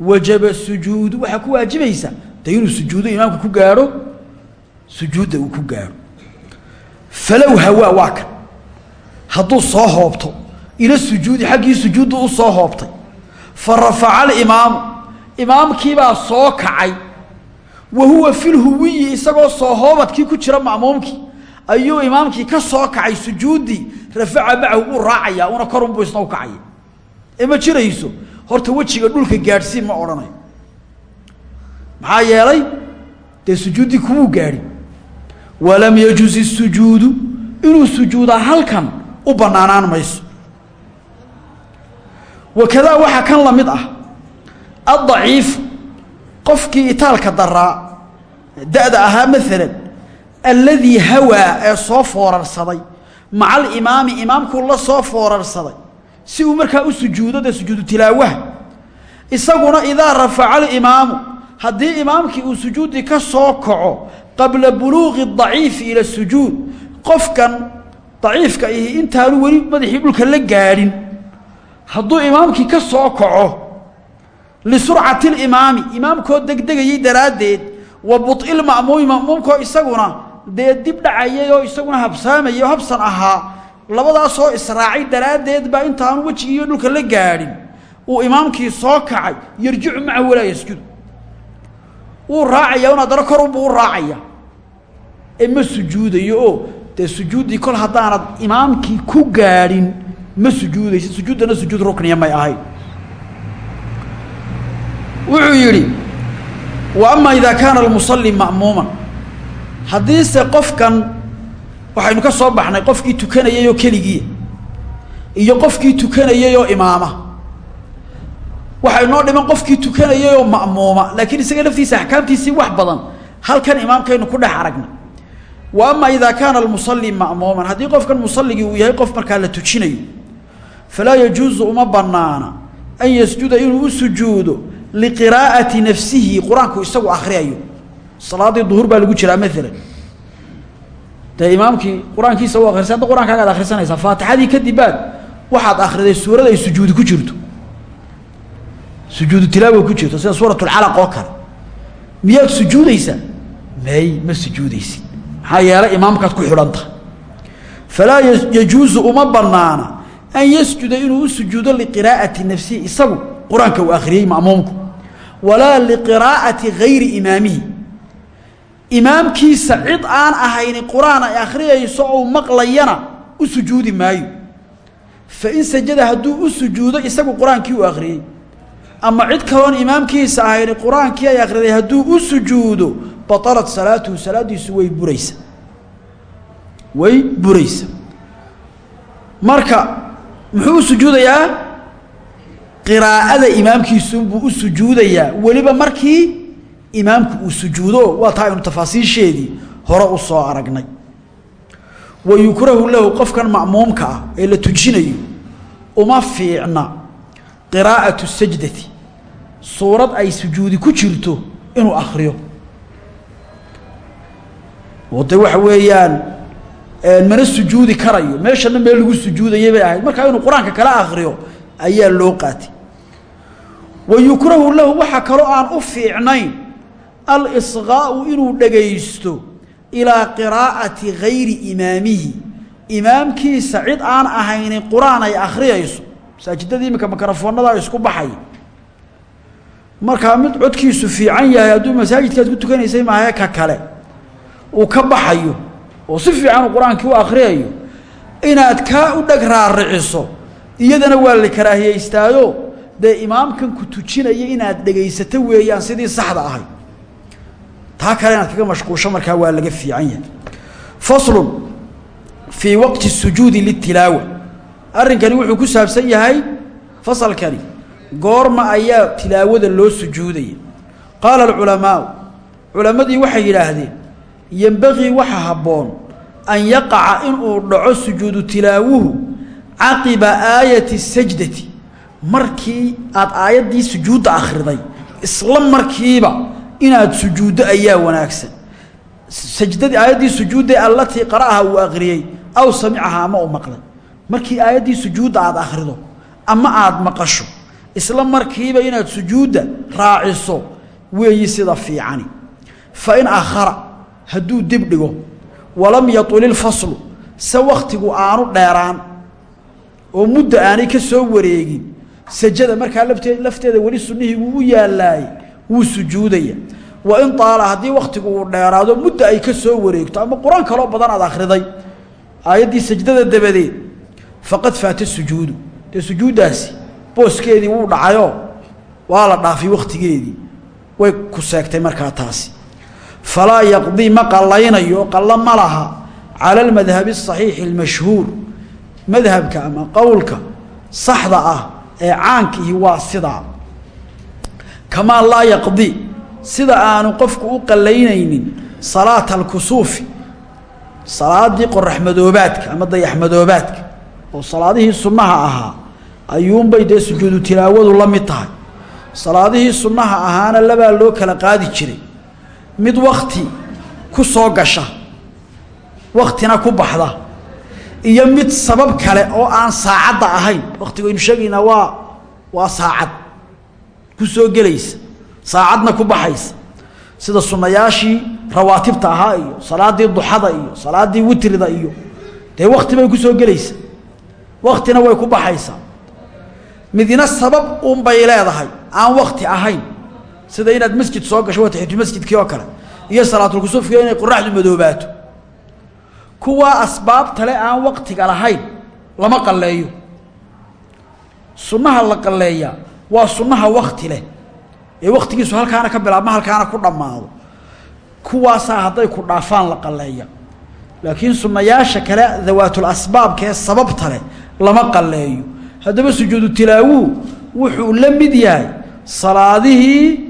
wajaba sujuudu waxaa ku waajibaysa. De inuu sujuudo imaamka ku gaadho sujuudda uu ku gaadho falow hawaa waa kan. Hadduu soo hoobto ila sujuudi xaggii sujuudda u soo hoobtay. Fa rafaca alimaamu. Imaamkiibaa soo kacay. Wa huwa filhuwiyi isagoo soo hoobadkii ku jira ma'muumkii. Ayuu imaamkii ka soo kacay sujuuddii rafaca macahu uu raacayaa una korunbuu isna u kacaya ee ma jirayso? Horta wejiga dhulka gaadhsiin ma odhanayo maxaa yeelay? Dee sujuuddii kumuu gaadhin walam yajuz isujuudu inuu sujuudaa halkan u bannaanaan mayso. Wakadaa waxaa kan la mid ah. Addaciifu qofkii itaalka daraa da-da ahaa maalan alladii hawaa ee soo foorarsaday maca alimaami imaamkuu la soo foorarsaday si uu markaa u sujuudo dee sujuudu tilaawaha. Isaguna idaa rafaca alimaamu haddii imaamkii uu sujuuddii ka soo kaco qabla buluuqi daciifi ila sujuud. Qofkan daciifka ihi intaanu weli madaxii dhulka la gaadhin. Hadduu imaamkii ka soo kaco lisurcati alimaami imaamkoo degdegayay daraaddeed wa buil ma'muumi ma'muumkoo isaguna dee dib dhacayay oo isaguna habsaamayay oo habsan ahaa labadaasoo israacay daraaddeed baa intaanu wejigiiyo dhulka la gaadhin. Uu imaamkii soo kacay yarjicu macahu walaa yasjudu wuu raacaya un haddana korunbuu u raacaya ma sujuudayo? Oo dee sujuuddii kol haddaanad imaamkii ku gaadhin ma sujuudaysid. Sujuuddana sujuud rukniya may ahayn. Wuxuu yidhi wa ama idaa kaana almusalli ma'muuman. Haddiise qofkan waxaynu ka soo baxnay qofkii tukanayay oo keligiia iyo qofkii tukanayay oo imaama. Waxay noo dhiman qofkii tukanayay oo ma'muuma laakiin isaga laftiisa axkaamtiisii wax badan halkan imaamkaynu ku dhex aragnay wa ama idaa kaana almusalli ma'muuman haddii qofkan musalligii uu yahay qof markaa la tujinayo. Falaa yajuusu uma banaana an yasjuda inuu u sujuudo liqiraa'ati nafsihi. Qur'aanku isagu akriyayo salaadii duhur baa lagu jiraa maalan dee imaamkii qur'aankiisa u akrisay hadda qur'aankaaga ad akhrisanaysaa faatixadii kadib baad waxaad akhriday suurad ay sujuudi ku jirto. Sujuudu tilaawa ku jirto sida suuratulcalaq oo kale. Miyaad sujuudaysaa? May ma sujuudaysid maxaa yeelay imaamkaad ku xidhanta falaa yajuusu uma banaana an yasjuda inuu u sujuudo liqiraa'ati nafsihi isagu qur'aanka uu akhriyey ma'muumku walaa liqiraa'ati gayri imaamihi. Imaamkiisa cid aan ahayni qur'aan ay akhriyayso ou maqlayana u sujuudi maayo. Fain sajada hadduu u sujuudo isagu qur'aankii uu akhriyey. Ama cid kaloon imaamkiisa ahayni qur'aankii ay akhriday hadduu u sujuudo batalat salaatuhu salaaddiisu way buraysa. Way buraysa. Marka muxuu u sujuudayaa? Qiraa'ada imaamkiisunbuu u sujuudayaa. Weliba markii imaamku uu sujuudo waa taa aynu tafaasiisheedii hore u soo aragnay. Wa yukrahu lahu qofkan ma'muumka ah ee la tujinayo uma fiicna qiraa'atu sajdati. Suurad ay sujuudi ku jirto inuu akhriyo oo de waxa weeyaan mana sujuudi karayo. Meeshana meel lagu sujuudayay bay ahayd. Markaa inuu qur'aanka kala akhriyo ayaa loo qaatay. Wa yukrahu lahu waxaa kaloo aan u fiicnayn alisqaa'u inuu dhegaysto ilaa qiraa'ati gayri imaamihi. Imaamkiisa cid aan ahaynin qur'aan ay akhriyayso. Masaajidada iminka mikrofoonada isku baxay. Markaa mid codkiisu fiican yahay hadduu masaajidkaad ku tukanaysay maahae ka kale uu ka baxayo oo si fiican uu qur'aankii u akhriyayo inaad kaa u dheg raariciso iyadana waa la karaahiyaystaayo dee imaamkan ku tujinaya inaad dhegaysato weeyaan sidii saxda ahay. Taa kale inaad kaga mashquusho markaa waa laga fiican yahay. Faslun fii waqti sujuudi litilaawa. Arrinkani wuxuu ku saabsan yahay fasalkani goorma ayaa tilaawada loo sujuudaya. Qaala alculamaau culammadii waxay yidhaahdeen yembagii waxa habboon an yaqaca inuu dhaco sujuudu tilaawuhu caqiba aayati sajdati. Markii aad aayaddii sujuudda akhriday isla markiiba inaad sujuuddo ayaa wanaagsan. Sajdadii aayaddii sujuudda allatii qara'aha uu akhriyey aw samicaha ama u maqlay. Markii aayaddii sujuudda aad akhrido ama aad maqasho isla markiiba inaad sujuudda raaciso weeyi sida fiicani. Fa in akhara hadduu dib dhigo walam yatul ilfaslu se wakhtigu aanu dheeraan oo mudda aanay ka soo wareegin sajada markaa laftee lafteeda weli sunnihii wuu u yaalaayey wuu sujuudaya. Wa in taala haddii wakhtigu uu dheeraado mudda ay ka soo wareegto ama qur'aan kaloo badan aad akhriday aayaddii sajdada dabadeed faqad faata sujuudu. Dee sujuuddaasi booskeedii wuu dhacayoo waa la dhaafay wakhtigeedii. Way ku seegtay markaa taasi falaa yaqdii ma qallaynayo qallo ma laha cala almadhabi asaxiixi almashhuur. Madhabka ama qowlka saxda ah ee caankiihi waa sidaa kamaa laa yaqdi sida aanu qofku u qallaynaynin salaata alkusuufi salaaddii qoraxmadoobaadka ama dayaxmadoobaadka oo salaadihii sunnaha ahaa ayuunbay dee sujuudu tilaawadu la mid tahay. Salaadihii sunnaha ahaana labaa loo kala qaadi jiray mid wakti ku soo gasha waktina ku baxda iyo mid sabab kale oo aan saacadda ahayn. Waktigaynu sheegaynaa waa waa saacad. Ku soo gelaysa saacadna ku baxaysa. Sida sunnayaashii rawaatibta ahaa iyo salaadii duxada iyo salaadii witrida iyo dee wakti bay ku soo gelaysa. Waktina way ku baxaysaa midina sabab unbay leedahay aan wakti ahayn sida inaad masjid soo gasho waa taxiyatumasjidkii oo kale. Iyo salaatulkusuufki inay qoraxdu madoobaato. Kuwaa asbaabtale aan waktiga lahayn lama qalleeyo. Sunnaha la qalleeyaa waa sunnaha wakti leh. Ee waktigiisu halkaana ka bilaabma halkaana ku dhammaado. Kuwaasaa hadday ku dhaafaan la qalleeya. Laakiin sunnayaasha kale dawaatul asbaabka ee sababta leh lama qalleeyo. Haddaba sujuudu tilaawuu wuxuu la mid yahay salaadihii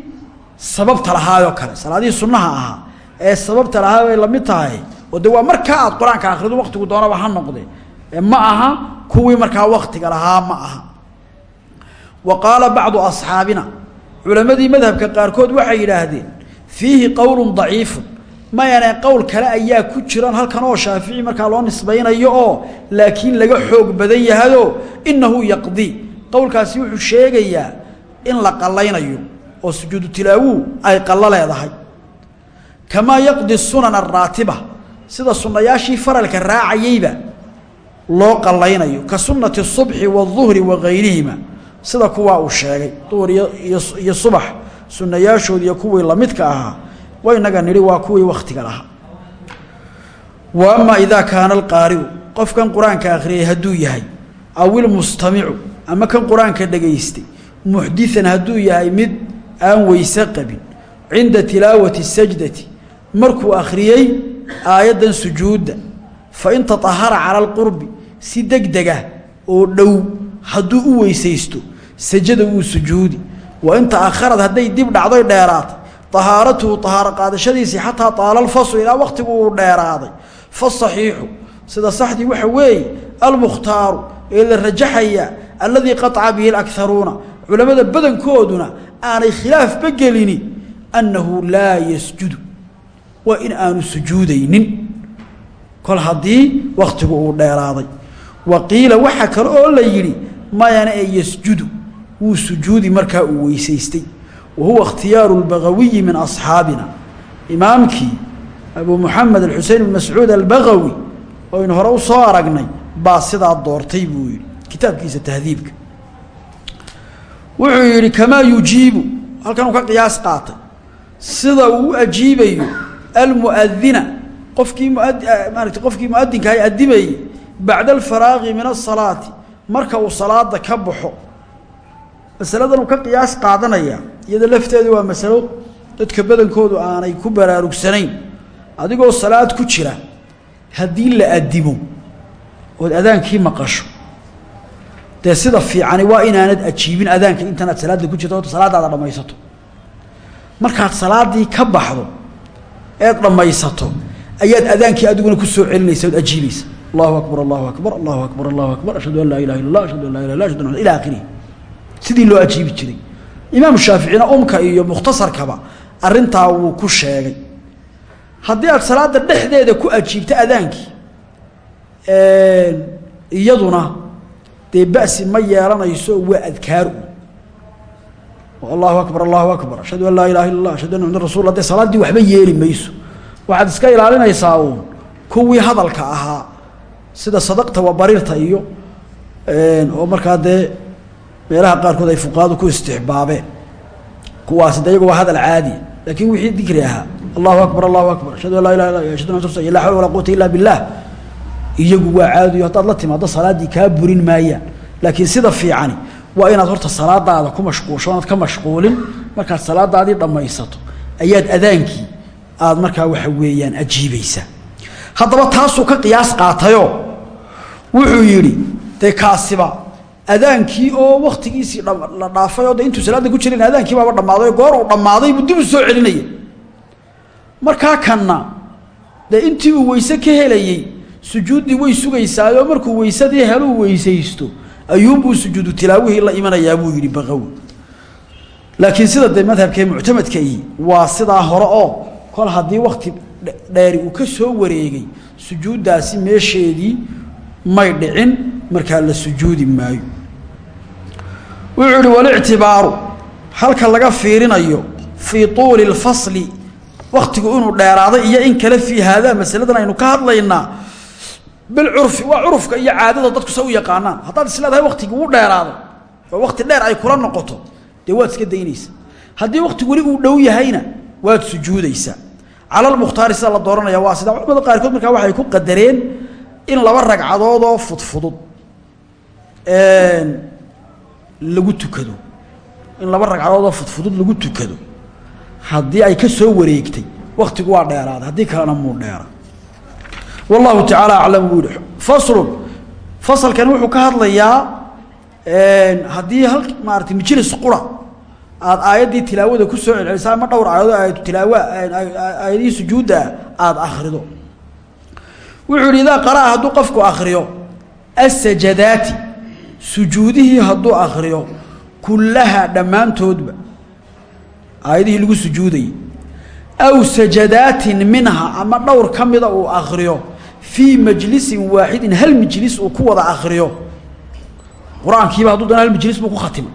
sababta lahaayoo kale. Salaadihii sunnaha ahaa ee sababta lahaa bay la mid tahay oo de waa markaa aad qur'aanka akhrido waktigu doonaba ha noqde ma aha kuwii markaa waktiga lahaa ma aha. Wa qaala bacdu asxaabina culammadii madhabka qaarkood waxay yidhaahdeen fiihi qowlun daciifun. Mayane qowl kale ayaa ku jiran halkan oo shaafici markaa loo nisbaynayo oo laakiin laga xoog badan yahayo innahu yaqdii qowlkaasi wuxuu sheegayaa in la qallaynayo oo sujuudu tilaawuu ay qallo leedahay. Kamaa yaqdi sunan araatiba sida sunnayaashii faralka raacayeyba loo qallaynayo ka sunnati subxi wa gayrihima sida kuwaa uu sheegay duhur iyo subax sunnayaashoodiiyo kuwii lamidka ahaa waynaga nidhi waa kuwii wakhtiga lahaa. Wa ama idaa kaana alqaari'u qofkan qur'aanka akhriyay hadduu yahay aw ilmustamicu ama kan qur'aanka dhegaystay muxdian hadduu yahay mid aan weyse qabin cinda tilaawati sajdati markuu akhriyey aayaddan sujuudda fa in taطahara cala alqurbi si degdega oo dhow hadduu u weysaysto sajada wuu sujuudi. Wa in ta'akharad hadday dib dhacdoy dheeraatay tahaaratuhu tahaaro qaadashadiisii xataa taala alfaslu ilaa wakhtigu uu dheeraaday. Fasaxiixu sida saxdii waxa weeye almukhtaaru ee la rajaxaya alladii qaطca bihi alakharuuna culammada badankooduna aanay khilaafba gelini annahu laa yasjudu waa in aanu sujuudaynin. Kol haddii wakhtigu uu dheeraaday. Wa qiila waxaa kale oo la yidhi mayana ee yasjudu. Wuu sujuudi markaa uu weysaystay. Wa huwa ikhtiyaaru اlbagawiyi min asxaabina. Imaamkii abu muxamed alxusein bn mascuud albagawi oo aynu hore u soo aragnay baa sidaa doortay buu yidhi. Kitaabkiisa tahdiibka wuxuu yidhi kamaa yujiibu? Halkan uu ka qiyaas qaatay. Sida uu ajiibayo almuadina qofkii maarata qofkii muadinka ay adimayey bacda alfaraaqi min asalaati marka uu salaada ka baxo. Masaladan uu ka qiyaas qaadanaya iyada lafteedu waa masalo dadka badankoodu aanay ku baraarugsanayn adigoo salaad ku jira haddii la adimo ood adaankii maqasho dee sida fiicani waa inaanad ajiibin adaanka intanaad salaadda ku jirto oota salaadaada dhammaysato markaad salaaddii ka baxdo eed dhammaysato ayaad adaankii adiguna ku soo celinaysa ood ajiibaysa. Allahu akbar allahu akbar allahu akbar allahu akbar ashhadu an laa ilaha illa ashhadu an laa ilah illa ashhadu an ila akhirihi sidii loo ajiibi jiray. Imaamu shaaficina umka iyo mukhtasarkaba arrintaa wuu ku sheegay. Haddii aad salaada dhexdeeda ku ajiibto adaankii iyaduna dee ba'si ma yeelanayso waa adkaaru allahu akbar allahu akbar. Ashhadu an laa ilaha illa allah ashhadu anna muxadan rasul la dee salaaddii waxba yeeli mayso. Waxaad iska ilaalinaysaa uun. Kuwii hadalka ahaa sida sadaqta waa barirta iyo oo markaa dee meelaha qaarkood ay fuqahadu ku istixbaabeen. Kuwaasi de iyagu waa hadal caadiya laakiin wixii dikri ahaa allahu akbar allahu akbar. Ashhadu an laa ilaha illa ashhadu rasul la hawla walaa quwata illa billah iyagu waa caadiyo haddaad la timaado salaaddii kaa burin maayaan laakiin sida fiicani waa inaad horta salaadaada ku mashquulsho onaad ka mashquulin markaad salaadaadii dhammaysato ayaad adaankii aad markaa waxa weeyaan ajiibaysaa. Haddaba taasuu ka qiyaas qaatayoo wuxuu yidhi dee kaasiba adaankii oo wakhtigiisii la dhaafay oo de intuu salaadda ku jiran adaankii baaba dhammaaday goor uu dhammaaday buu dib u soo celinaya markaa kanna dee intii uu weyse ka helayey sujuuddii way sugaysaayoo markuu weysadii heluu weysaysto ayuunbuu sujuudu tilaawihii la imanayaa buu yidhi baqawi laakiin sida dee madhabkee muctamadka ihi waa sidaa hore oo kol haddii wakhti dheeri uu ka soo wareegay sujuuddaasi meesheedii may dhicin markaa la sujuudi maayo. Wuxuu ihi walictibaaru halka laga fiirinayo fii tuuli اlfasli waktigu inuu dheeraaday iyo in kale fii haadaa masaladan aynu ka hadlaynaa bilcurfi waa curufka iyo caadada dadku se u yaqaanaan haddaad isleedahay waktigii uu dheeraaday oo wakti dheer ay kula noqoto dee waad iska daynaysaa haddii waktigu weli uu dhow yahayna waad sujuudaysaa calalmukhtaari sida la dooranaya waa sida culamada qaarkood markaa waxay ku qadareen in laba ragcadood oo fudfudud lagu tukado in laba ragcadood oo fudfudud lagu tukado haddii ay ka soo wareegtay waktigu waa dheeraaday haddii kalena muu dheera wallahu tacaala aclam buu yihi faslun fasalkani wuxuu ka hadlayaa haddii hal maarata majlis qura aada aayaddii tilaawada ku soo celcelisaa ama dhowr aayadood aayatu tilaawa aayadihii sujuudda aada akrido wuxuu idaa qara'a hadduu qofku akriyo asajadaati sujuudihii hadduu akriyo kullaha dhammaantoodba aayadihii lagu sujuudayey aw sajadaatin minha ama dhowr ka mida uu akriyo fii majlisin waaxidin hal majlis uu ku wada akriyo qur'aankiiba hadduu dana hal majlis buu ku khatimay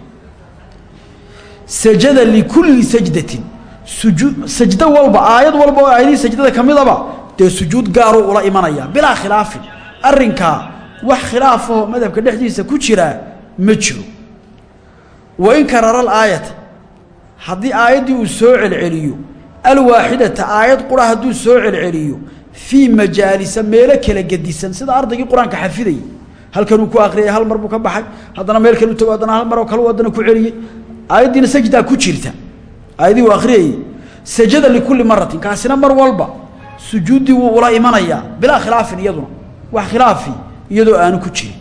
sajada likulli sajdatin. Suju sajdo walba aayad walba oo aayadihii sajdada ka midaba dee sujuud gaaruu ula imanaya. Bilaa khilaafin. Arrinkaa wax khilaafahoo madhabka dhexdiisa ku jiraa ma jiro. Wa in karara alaayata haddii aayaddii uu soo celceliyo alwaaxidata aayad qura hadduu soo celceliyo fii majaalisa meelo kala gedisan. Sida ardaygii qur'aanka xafidayay. Halkanuu ku akriyay hal mar buu ka baxay. Haddana meel kale u tago haddana hal mar oo kale haddana ku celiyey aayaddiina sajdaa ku jirta. Aayaddii uu akhriyayey sajada likulli maratin kaasina mar walba sujuuddii wuu ula imanayaa bilaa khilaafin iyaduna. Wax khilaafi iyadoo aanu ku jirin.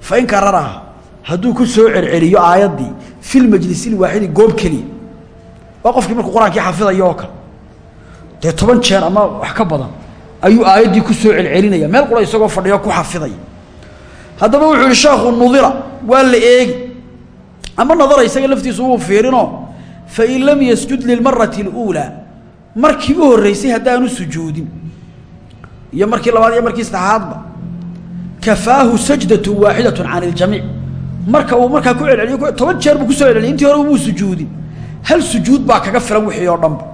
Fa in kararaha hadduu ku soo celceliyo aayaddii fi lmajlisi lwaaxidi goob keliya. Waa qofkii markuu qur'aankii xafidayo oo kale. Dee toban jeer ama wax ka badan ayuu aayaddii ku soo celcelinaya. Meel qura isagoo fadhiyo ku xafidaya haddaba wuxuu yihi sheekhu nudira waa la eegi. Ama nadara isaga laftiisu wuu fiirinoo fain lam yasjud lilmarati اluulaa markii u horreysay haddaanu sujuudin. Iyo markii labaad iyo markii saddexaadba. Kafaahu sajdatun waaxidatun can iljamiic marka uu markaa ku celceliyo toban jeer buu ku soo celceliyay intii hore umuu sujuudin. Hal sujuud baa kaga filan wixii oo dhanba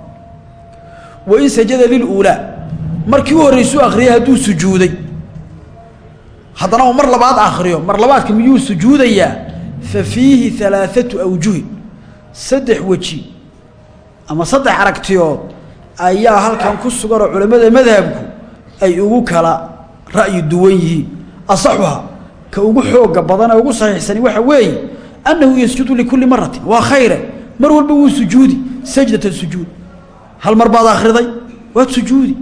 wain sajada liluulaa markii u horreysuu akhriyay hadduu sujuuday. Haddana uu mar labaad akhriyo. Mar labaadka miyuu sujuudayaa? Fa fiihi alaaatu awjuhin saddex weji ama saddex aragtiyood ayaa halkan ku sugan oo culammada madhabku ay ugu kala ra'yi duwan yihiin. Asaxuha ka ugu xooga badan ugu saxiixsani waxa weeye annahu yasjudu likulli maratin waa khayre. Mar walba wuu sujuudi. Sajdata sujuud. Hal mar baad akhriday? Waad sujuudi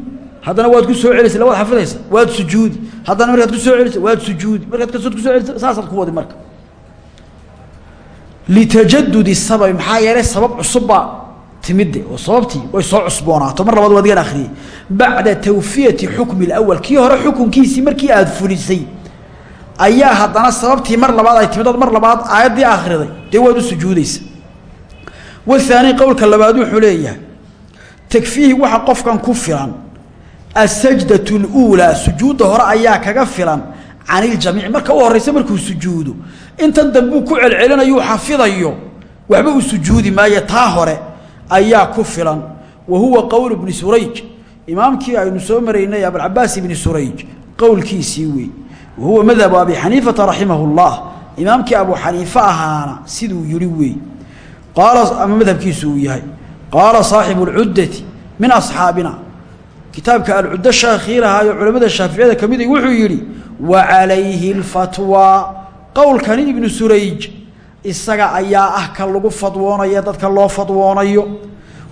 haddana waad ku soo celisay labaad xafidaysa waad sujuudi. Haddana markaad ku soo celisay waad sujuudi. Markaad kasood ku soo celisay saasaad ku wadi marka. Litajadudi sababi maxaa yeelay sabab cusubbaa timide oo sababtii way soo cusboonaato. Mar labaad waadigan akhriyey bacda tawfiyati xukmi اlawal kii hore xukunkiisii markii aada fulisay ayaa haddana sababtii mar labaad ay timid ood mar labaad aayaddii akhriday dee waad u sujuudaysa. Wahaani qowlka labaad wuxuu leeyahay takfiihi waxa qofkan ku filan asajdaة اluulaa sujuudda hore ayaa kaga filan can iljamiic marka u horraysa markuu sujuudo intan dambuu ku celcelinayuu xafidayo waxba uu sujuudi maayo taa hore ayaa ku filan wa huwa qowl bni surayj imaamkii aynu soo maraynay abulcabaas ibni surayj qowlkiisii wey wa huwa madhabu abi xaniifata raximahu اllah imaamkii abu xaniife ahaana siduu yihi wey qaala ama madhabkiisu uu yahay qaala saaxibu اlcuddati min asxaabina kitaabka alcuddo shaakhiilahaayo culamada shaaficiyada ka miday wuxuu yidhi wa calayhi اlfatwaa qowlkani ibnu surayj isaga ayaa ah ka lagu fadwoonaya dadka loo fadwoonayo.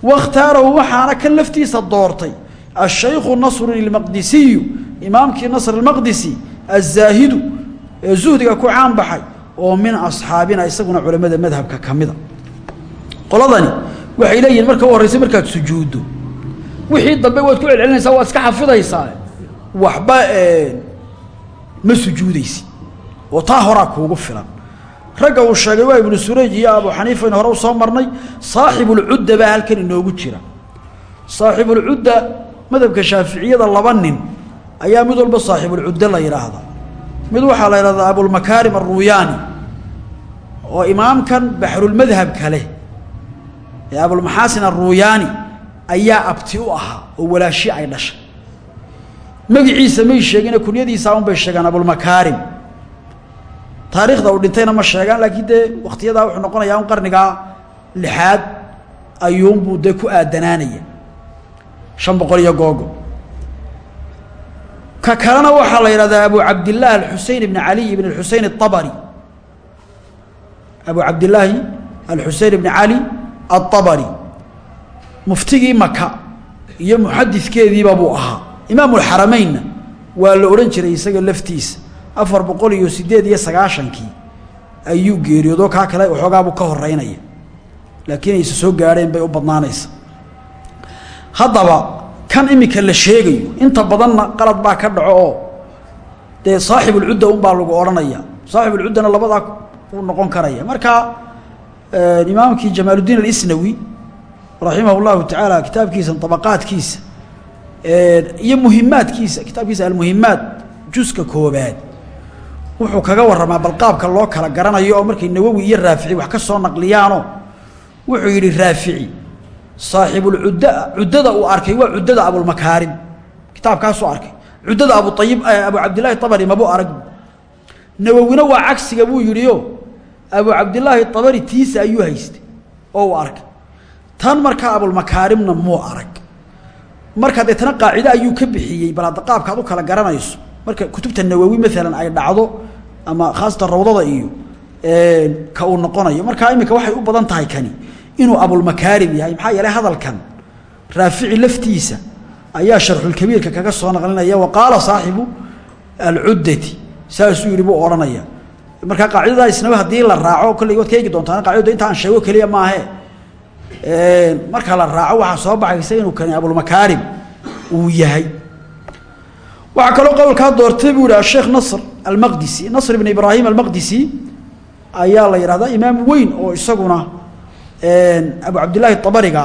Wakhtaarahu waxaana kan laftiisa doortay ashaykhu nasrun ilmaqdisiyu imaamkii nasr almaqdisi azaahidu ee zuhdiga ku caan baxay oo min asxaabina isaguna culamada madhabka ka mida qoladani waxay leeyihiin marka u horraysa markaad sujuuddo wixii dambe waad ku celcelinaysaa waad iska xafidaysaa. Waxba ma sujuudaysi. Oo taa horaa kuugu filan. Ragga uu sheegay waa ibnu surayj iyo abu xaniifa in hore u soo marnay saaxibulcudda baa halkan inoogu jira. Saaxibulcudda madhabka shaaficiyada laba nin ayaa mid walba saaxibulcudda la yidhaahdaa mid waxaa la yidhahdaa abulmakaarim aruuyaani oo imaamkan baxrulmadhabka leh ee abulmaxaasin aruuyaani ayaa abti u ahaa oo walaashi ay dhashay. Magiciisa may sheegine kunyadiisa un bay sheegaan abulmakaarim taariikhda uu dhintayna ma sheegaan laakiin dee wakhtiyadaa wuxuu noqonayaa un qarnigaa lixaad ayuunbuu dee ku aadanaanaya. Shan boqol iyo googo. Ka kalena waxaa la yidhahdaa abu cabdillaah alxusein ibn caliy ibn xusein aabari abu cabdillaahi alxusein ibn cali aلطabari muftigii maka iyo muxadiskeediiba buu ahaa. Imaam اlxarameynna waa la odhan jiray isaga laftiisa afar boqol iyo sideed iyo sagaashankii ayuu geeriyoodo kaa kale waxoogaabuu ka horeynaya laakiin ayse soo gaadheen bay u badnaanaysa. Haddaba kan imika la sheegayo inta badanna qalad baa ka dhaco oo dee saaxibulcudda unbaa lagu odhanaya. Saaxibulcuddana labadaa uu noqon karaya. Marka imaamkii jamaaluddiin alisnawi raximah اllahu tacaala kitaabkiisa طabaqaadkiisa iyo muhimaadkiisa kitaabkiisa almuhimaat juska koobaad wuxuu kaga warramaa bal qaabka loo kala garanayo oo markay nawowi iyo raafici wax ka soo naqliyaano wuxuu yidhi raafici saaxibulcudda cuddada uu arkay waa cuddada abulmakaarim kitaabkaasuu arkay. Cuddada abuayib abu cabdillaahi abari mabuu arag nawowina waa cagsiga buu yidhio abu cabdillaahi abari tiisa ayuu haystay oo uu arkay tan markaa abulmakaarimna muu arag. Marka deetana qaacide ayuu ka bixiyey bal qaabka ad kala garanayso. Marka kutubta nawowi maalan ay dhacdo ama khaasatan rawdada iyo ka uu noqonayo. Markaa imika waxay u badan tahay kani inuu abulmakaarim yahay maxaa yeelay hadalkan raafici laftiisa ayaa sharxulkabiirka kaga soo naqlinaya wa qaala saaxibu alcuddati. Saasuu yidhi buu odhanaya. Markaa qaacidadaa isnaba haddii la raaco kolley waad doontaan qaacidadu inta aan sheego keliya maahe marka la raaco waxaa soo baxaysa inuu kani abulmakaarim uu yahay. Waxaa kaloo qowlkaa doortay buu yihi asheekh nasr almaqdisi. Nasr ibn ibraahim almaqdisi ayaa la yidhahdaa imaam weyn oo isaguna abu cabdillaahi abariga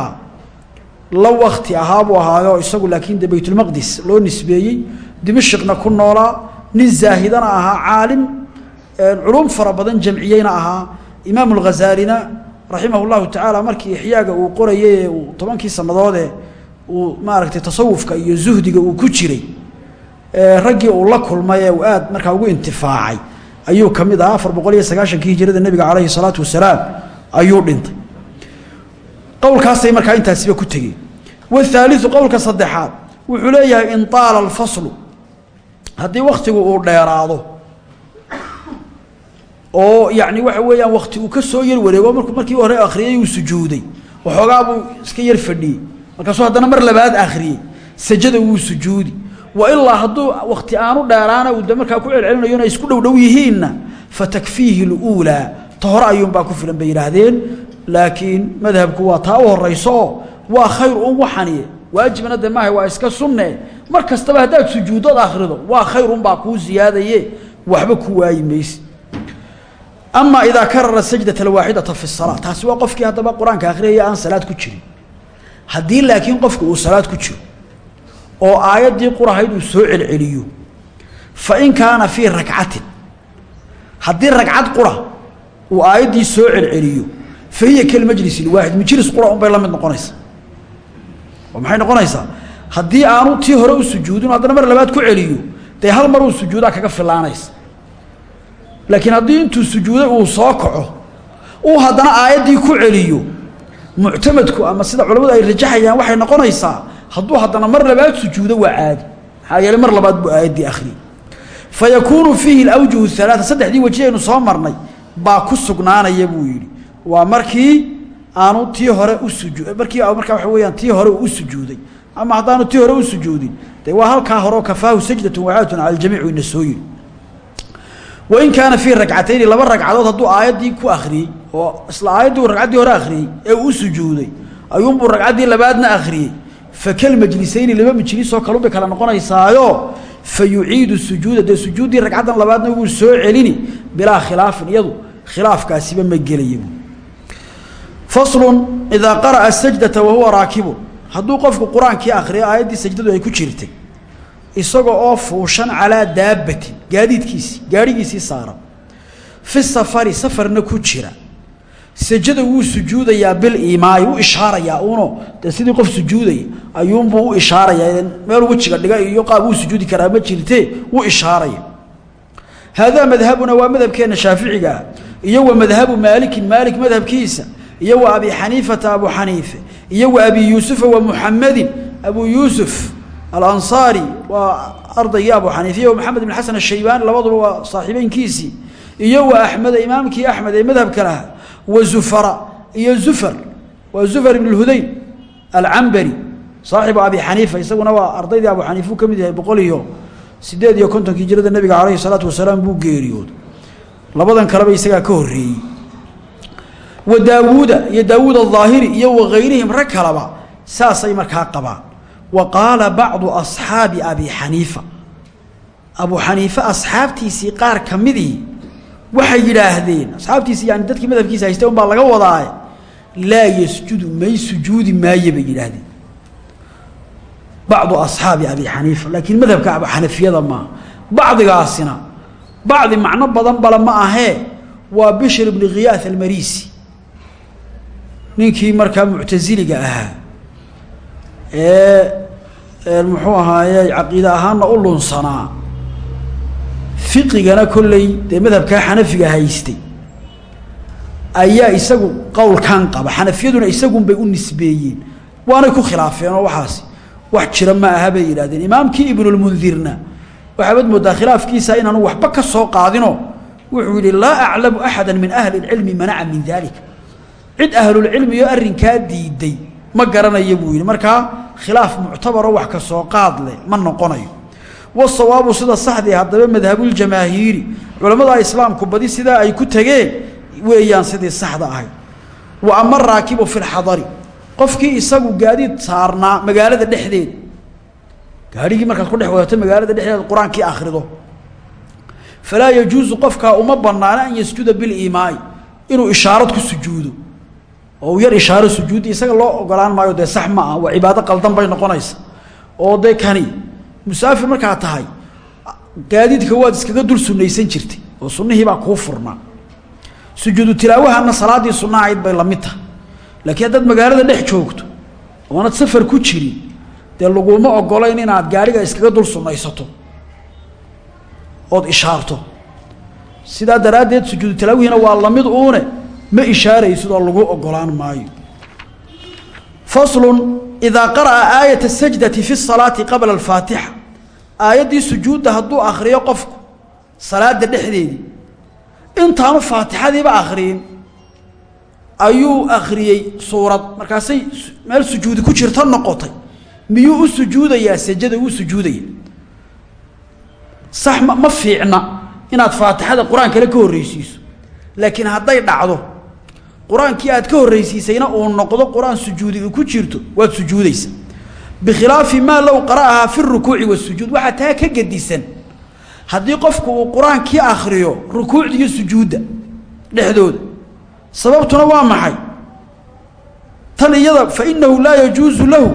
la wakti ahaa buu ahaayo isagu laakiin de baytulmaqdis loo nisbeeyey. Dimashikna ku noolaa nin zaahidana ahaa caalim culum fara badan jamciyeyna ahaa. Imaam alghazaalina raximah llahu tacaala markii ixyaaga uu qorayay ee uu tobankii sannadoodee uu maaragtay tasawufka iyo zuhdiga uu ku jiray raggii uu la kulmay ee aad markaa ugu intifaacay ayuu ka mid ahaa. Afar boqol iyo sagaashankii hijrada nebiga calayhi salaatu wasalaam ayuu dhintay. Qowlkaasay markaa intaasiba ku tegeen. Wahaaliu qowlka saddexaad wuxuu leeyahay in taala alfaslu haddii wakhtigu uu dheeraado oo yacni waxa weeyaan wakti uu ka soo yar wareego markuu markii hore akhriyey uu sujuuday. Waxoogaa buu iska yar fadhiyey. Markaasuu haddana mar labaad akhriyey sajada wuu sujuudi. Wa ilaa hadduu wakti aanu dheeraana uu de markaa ku celcelinayo inay isku dhowdhow yihiinna fatakfiihi luulaa ta hore ayuunbaa ku filan bay laakiin madhabku waa taa u waa khayr un waxaniye waajibna de waa iska sunne. Mar kastaba haddaad akhrido waa khayr unbaa kuu siyaadaye waxba ku waayi ama idaa karara sajdata alwaaxidata fi salaa taasi waa qofkii haddaba qur'aanka akhriyaya aan salaad ku jirin. Haddii laakiin qofka uu salaad ku jiro oo aayaddii qurahayd uu soo celceliyo fa in kaana fii rakcatin haddii ragcad qura uu aayaddii soo celceliyo fa hiya kalmajlis ilwaaxid majlis qura unbay la mid noqonaysa. Oo maxay noqonaysaa haddii aanu tii hore u sujuudin haddana mar labaad ku celiyo dee hal mar uu kaga filaanaysa laakiin haddii intuu sujuuday uu soo kaco uu haddana aayaddii ku celiyo muctamadku ama sida culamadu ay rajaxayaan waxay noqonaysaa hadduu haddana mar labaad sujuudo waa caadi maxaa mar labaad buu aayaddii akhriyey fa yakuunu fiihi alawjuhu halaaa saddexdii soo marnay baa ku sugnaanaya buu yidhi. Waa markii aanu tii hore u suju markii markaa waxa weeyaan tii hore uu u sujuuday. Ama haddaanu tii hore u sujuudin dee waa halkaa hore oo kafaahu sajdatun waaxidatun cala aljamiic yidhi wain kaana fii ragcatayni laba ragcadood hadduu aayaddii ku akhriyey oo isla aayaddii uu hore akhriyey ee u sujuuday ayuunbuu ragcaddii labaadna akhriyey. Fakalmajlisayni laba majlisoo kalunbay kala noqonaysaayo fa yuciidu sujuuda dee sujuuddii ragcaddan labaadna wuu soo celini bilaa khilaafin iyadu khilaafkaasiba ma gelaya faslun idaa qara'a sajdata wahuwa raakibun hadduu qofku qur'aankii akhriyo aayaddii sajdadu ay ku jirtay isaga oo fuushan calaa daabbatin gaadiidkiisii gaadhigiisii saaran fi safari safarna ku jira. Sajada wuu sujuudayaa biliimaayi u ishaarayaa uno dee sidii qof sujuudaya ayuunbuu u ishaarayaa meel wejiga dhiga iyo qaab uu sujuudi karaa ma jirte u ishaaraya. Haadaa madhabuna waa madhabkeenna shaaficiga ah iyo wa madhabu maalikin maalik madhabkiisa iyo wa abi xaniifata abu xaniife iyo wa abi yuusufa wa muxamedin abu yuusuf alansaari waa ardaygii abu xaniifiya wa maxamed ibn xasan ashaybaani labaduba waa saaxiibeynkiisii iyo wa axmeda imaamkii axmed ee madhabka lahaa wa zufara iyo zufar waa zufar ibn hudayn alcambari saaxibu abi xaniifa isaguna waa ardaydii abu xaniifa uu ka mid yahay boqol iyo sideed iyo kontonki hijrada nabiga caleyhi salaatu wasalaam buu geeriyooday. Labadan kaleba isagaa ka horeeyey wa wa qaala bacdu asxaabi abi xaniifa. Abu xaniife asxaabtiisii qaar ka midii waxay yidhaahdeen asxaabtiisi yani dadkii madhabkiisa haystay un baa laga wadaaye laa yasjudu may sujuudi maaye bay yidhaahdeen. Bacdu asxaabi abi xaniifa laakiin madhabka xanafiyada maaha bacdigaasina bacdi macno badan bale ma ahee waa bishr ibni khiyaah almarisi. Ninkii markaa muctasiliga ahaa. Ee muxuu ahaaye caqiide ahaanna u lunsanaa fiqigana kolley dee madhabkaa xanafiga haystay. Ayaa isagu qowlkan qaba. Xanafiyaduna isagunbay u nisbeeyeen. Waanay ku khilaafeen oo waxaasi. Wax jira ma aha bay yidhahdeen imaamkii ibnulmundirna waxaabad moodaa khilaafkiisa inaanu waxba ka soo qaadino. Wuxuu yidhi laa aclamu axada min ahli اlcilmi manaca min dalika cid ahlulcilmi oo arrinkaa diiday ma garanaya buu yidhi. Markaa khilaaf muctabaro wax ka soo qaad leh ma noqonayo. Wasawaabu sida saxdii haddaba madhabuljamaahiiri culammada islaamku badi sidaa ay ku tegeen weeyaan sidii saxda ahayd wa ama raakibu fi lxadari qofkii isagu gaadiid saarnaa magaalada dhexdeeda gaadhigii markaad ku dhex wadato magaalada dhexdeeda qur'aankii akhrido. Falaa yajuusu qofkaa uma banaana an yasjuda biliimaai inuu ishaarad ku sujuudo oo uu yar ishaaro sujuudi isaga loo ogolaan maayo dee sax ma ah waa cibaado qaldan bay noqonaysa. Oo dee kani musaafir markaa tahay gaadiidka waad iskaga dul sunaysan jirtay oo sunnihiibaa kuu furnaa. Sujuudu tilaawahana salaaddii sunna ahayd bay la mid laakiin haddaad magaalada dhex joogto oonad safar ku jirin dee laguma ogolayn inaad gaadhiga iskaga dul sunnaysato ood ishaarto. Sidaa daraaddeed sujuudu tilaawihiina waa la mid uune ma ishaaraysid oo lagu ogolaan maayo. Faslun idaa qara'a aayata sajdati fi salaati qabla alfaatixa. Aayaddii sujuudda hadduu akhriyo qofku salaadda dhexdeedii intaanu faatixadiiba akhriyin ayuu akhriyey suurad. Markaasay meel sujuudi ku jirta noqotay. Miyuu u sujuudayaa? Sajada uu sujuudaya sax ma fiicna inaad faatixada qur'aankale ka horreysiiso laakiin hadday dhacdo qur'aankii aad ka horreysiisayna uu noqdo qur'aan sujuudi ku jirto waad sujuudaysa bikhilaafi maa low qara'ahaa fi rukuuci wasujuud waxaa taa ka gedisan. Haddii qofku uu qur'aankii akhriyo rukuucda iyo sujuudda dhexdooda sababtuna waa maxay? Tan iyada fa inahu laa yajuusu lahu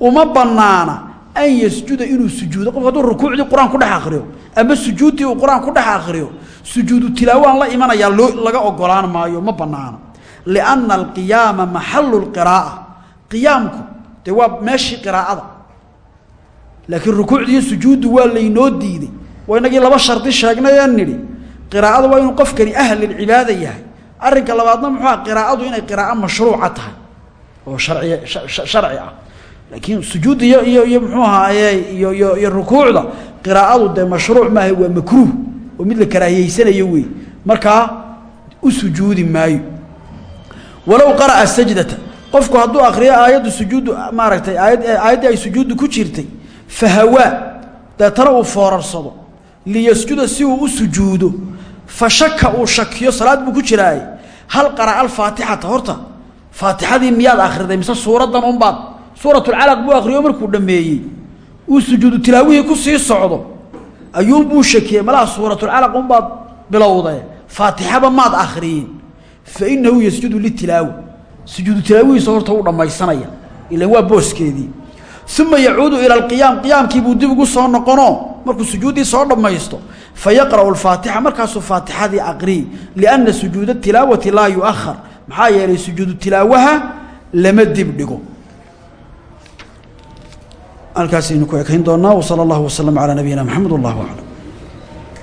uma banaana an yasjuda inuu sujuudo. Qofku hadduu rukuucdii qur'aan ku dhex akhriyo ama sujuuddii uu qur'aan ku dhex akhriyo sujuudu tilaawaan la imanayaa loo laga ogolaan maayo ma banaana lianna alqiyaama maxalu lqiraa'a qiyaamku dee waa meeshii qiraa'ada laakiin rukuucdi iyo sujuuddu waa laynoo diiday waa inagii laba shardi sheegnay ee nidhi qiraa'ada waa inuu qofkani ahlilcibaada yahay arrinka labaadna muxuu ah qiraa'adu inay qiraa'o mashruuca tahay oo sharci sharci ah laakiin sujuudda iyo iyo iyo muxuu ahaaye iyo iyo iyo rukuucda qiraa'adu dee mashruuc maaha waa makruuh oo mid la karaahiyeysanayo wey markaa u sujuudi maayo walow qara'a sajdata qofku hadduu akriyo aayaddu sujuuddu maaragtay aayad aayaddii ay sujuuddu ku jirtay fahawaa deetana uu foorarsado. Liyasjuda si uu u sujuudo. Fa shaka uu shakiyo salaad buu ku jiraaye hal qara'a alfaatixata horta faatixadii miyaad akhriday? Mise suuraddan unbaad suuratulcalaq buu akhriyo markuu dhammeeyey uu sujuudu tilaawihii ku sii socdo. Ayuunbuu shakiyey malaha suuratulcalaq unbaad bilowday. Faatixaba maad akhriyin fa inahu yasjudu litilaawi sujuudu tilaawihiisa horta wuu dhammaysanaya ilan waa booskeedii uma yacuudu ila alqiyaam qiyaamkiibuu dib ugu soo noqonoo markuu sujuuddii soo dhammaysto fa yaqra'u alfaatixa markaasuu faatixadii aqriyi lianna sujuuda tilaawati laa yu'ahar maxaa yeelay sujuudu tilaawaha lama dib dhigo halkaasaynu ku ekayn doonaa wsala allahu waslama calaa nabiyina maxamed wallahu aclam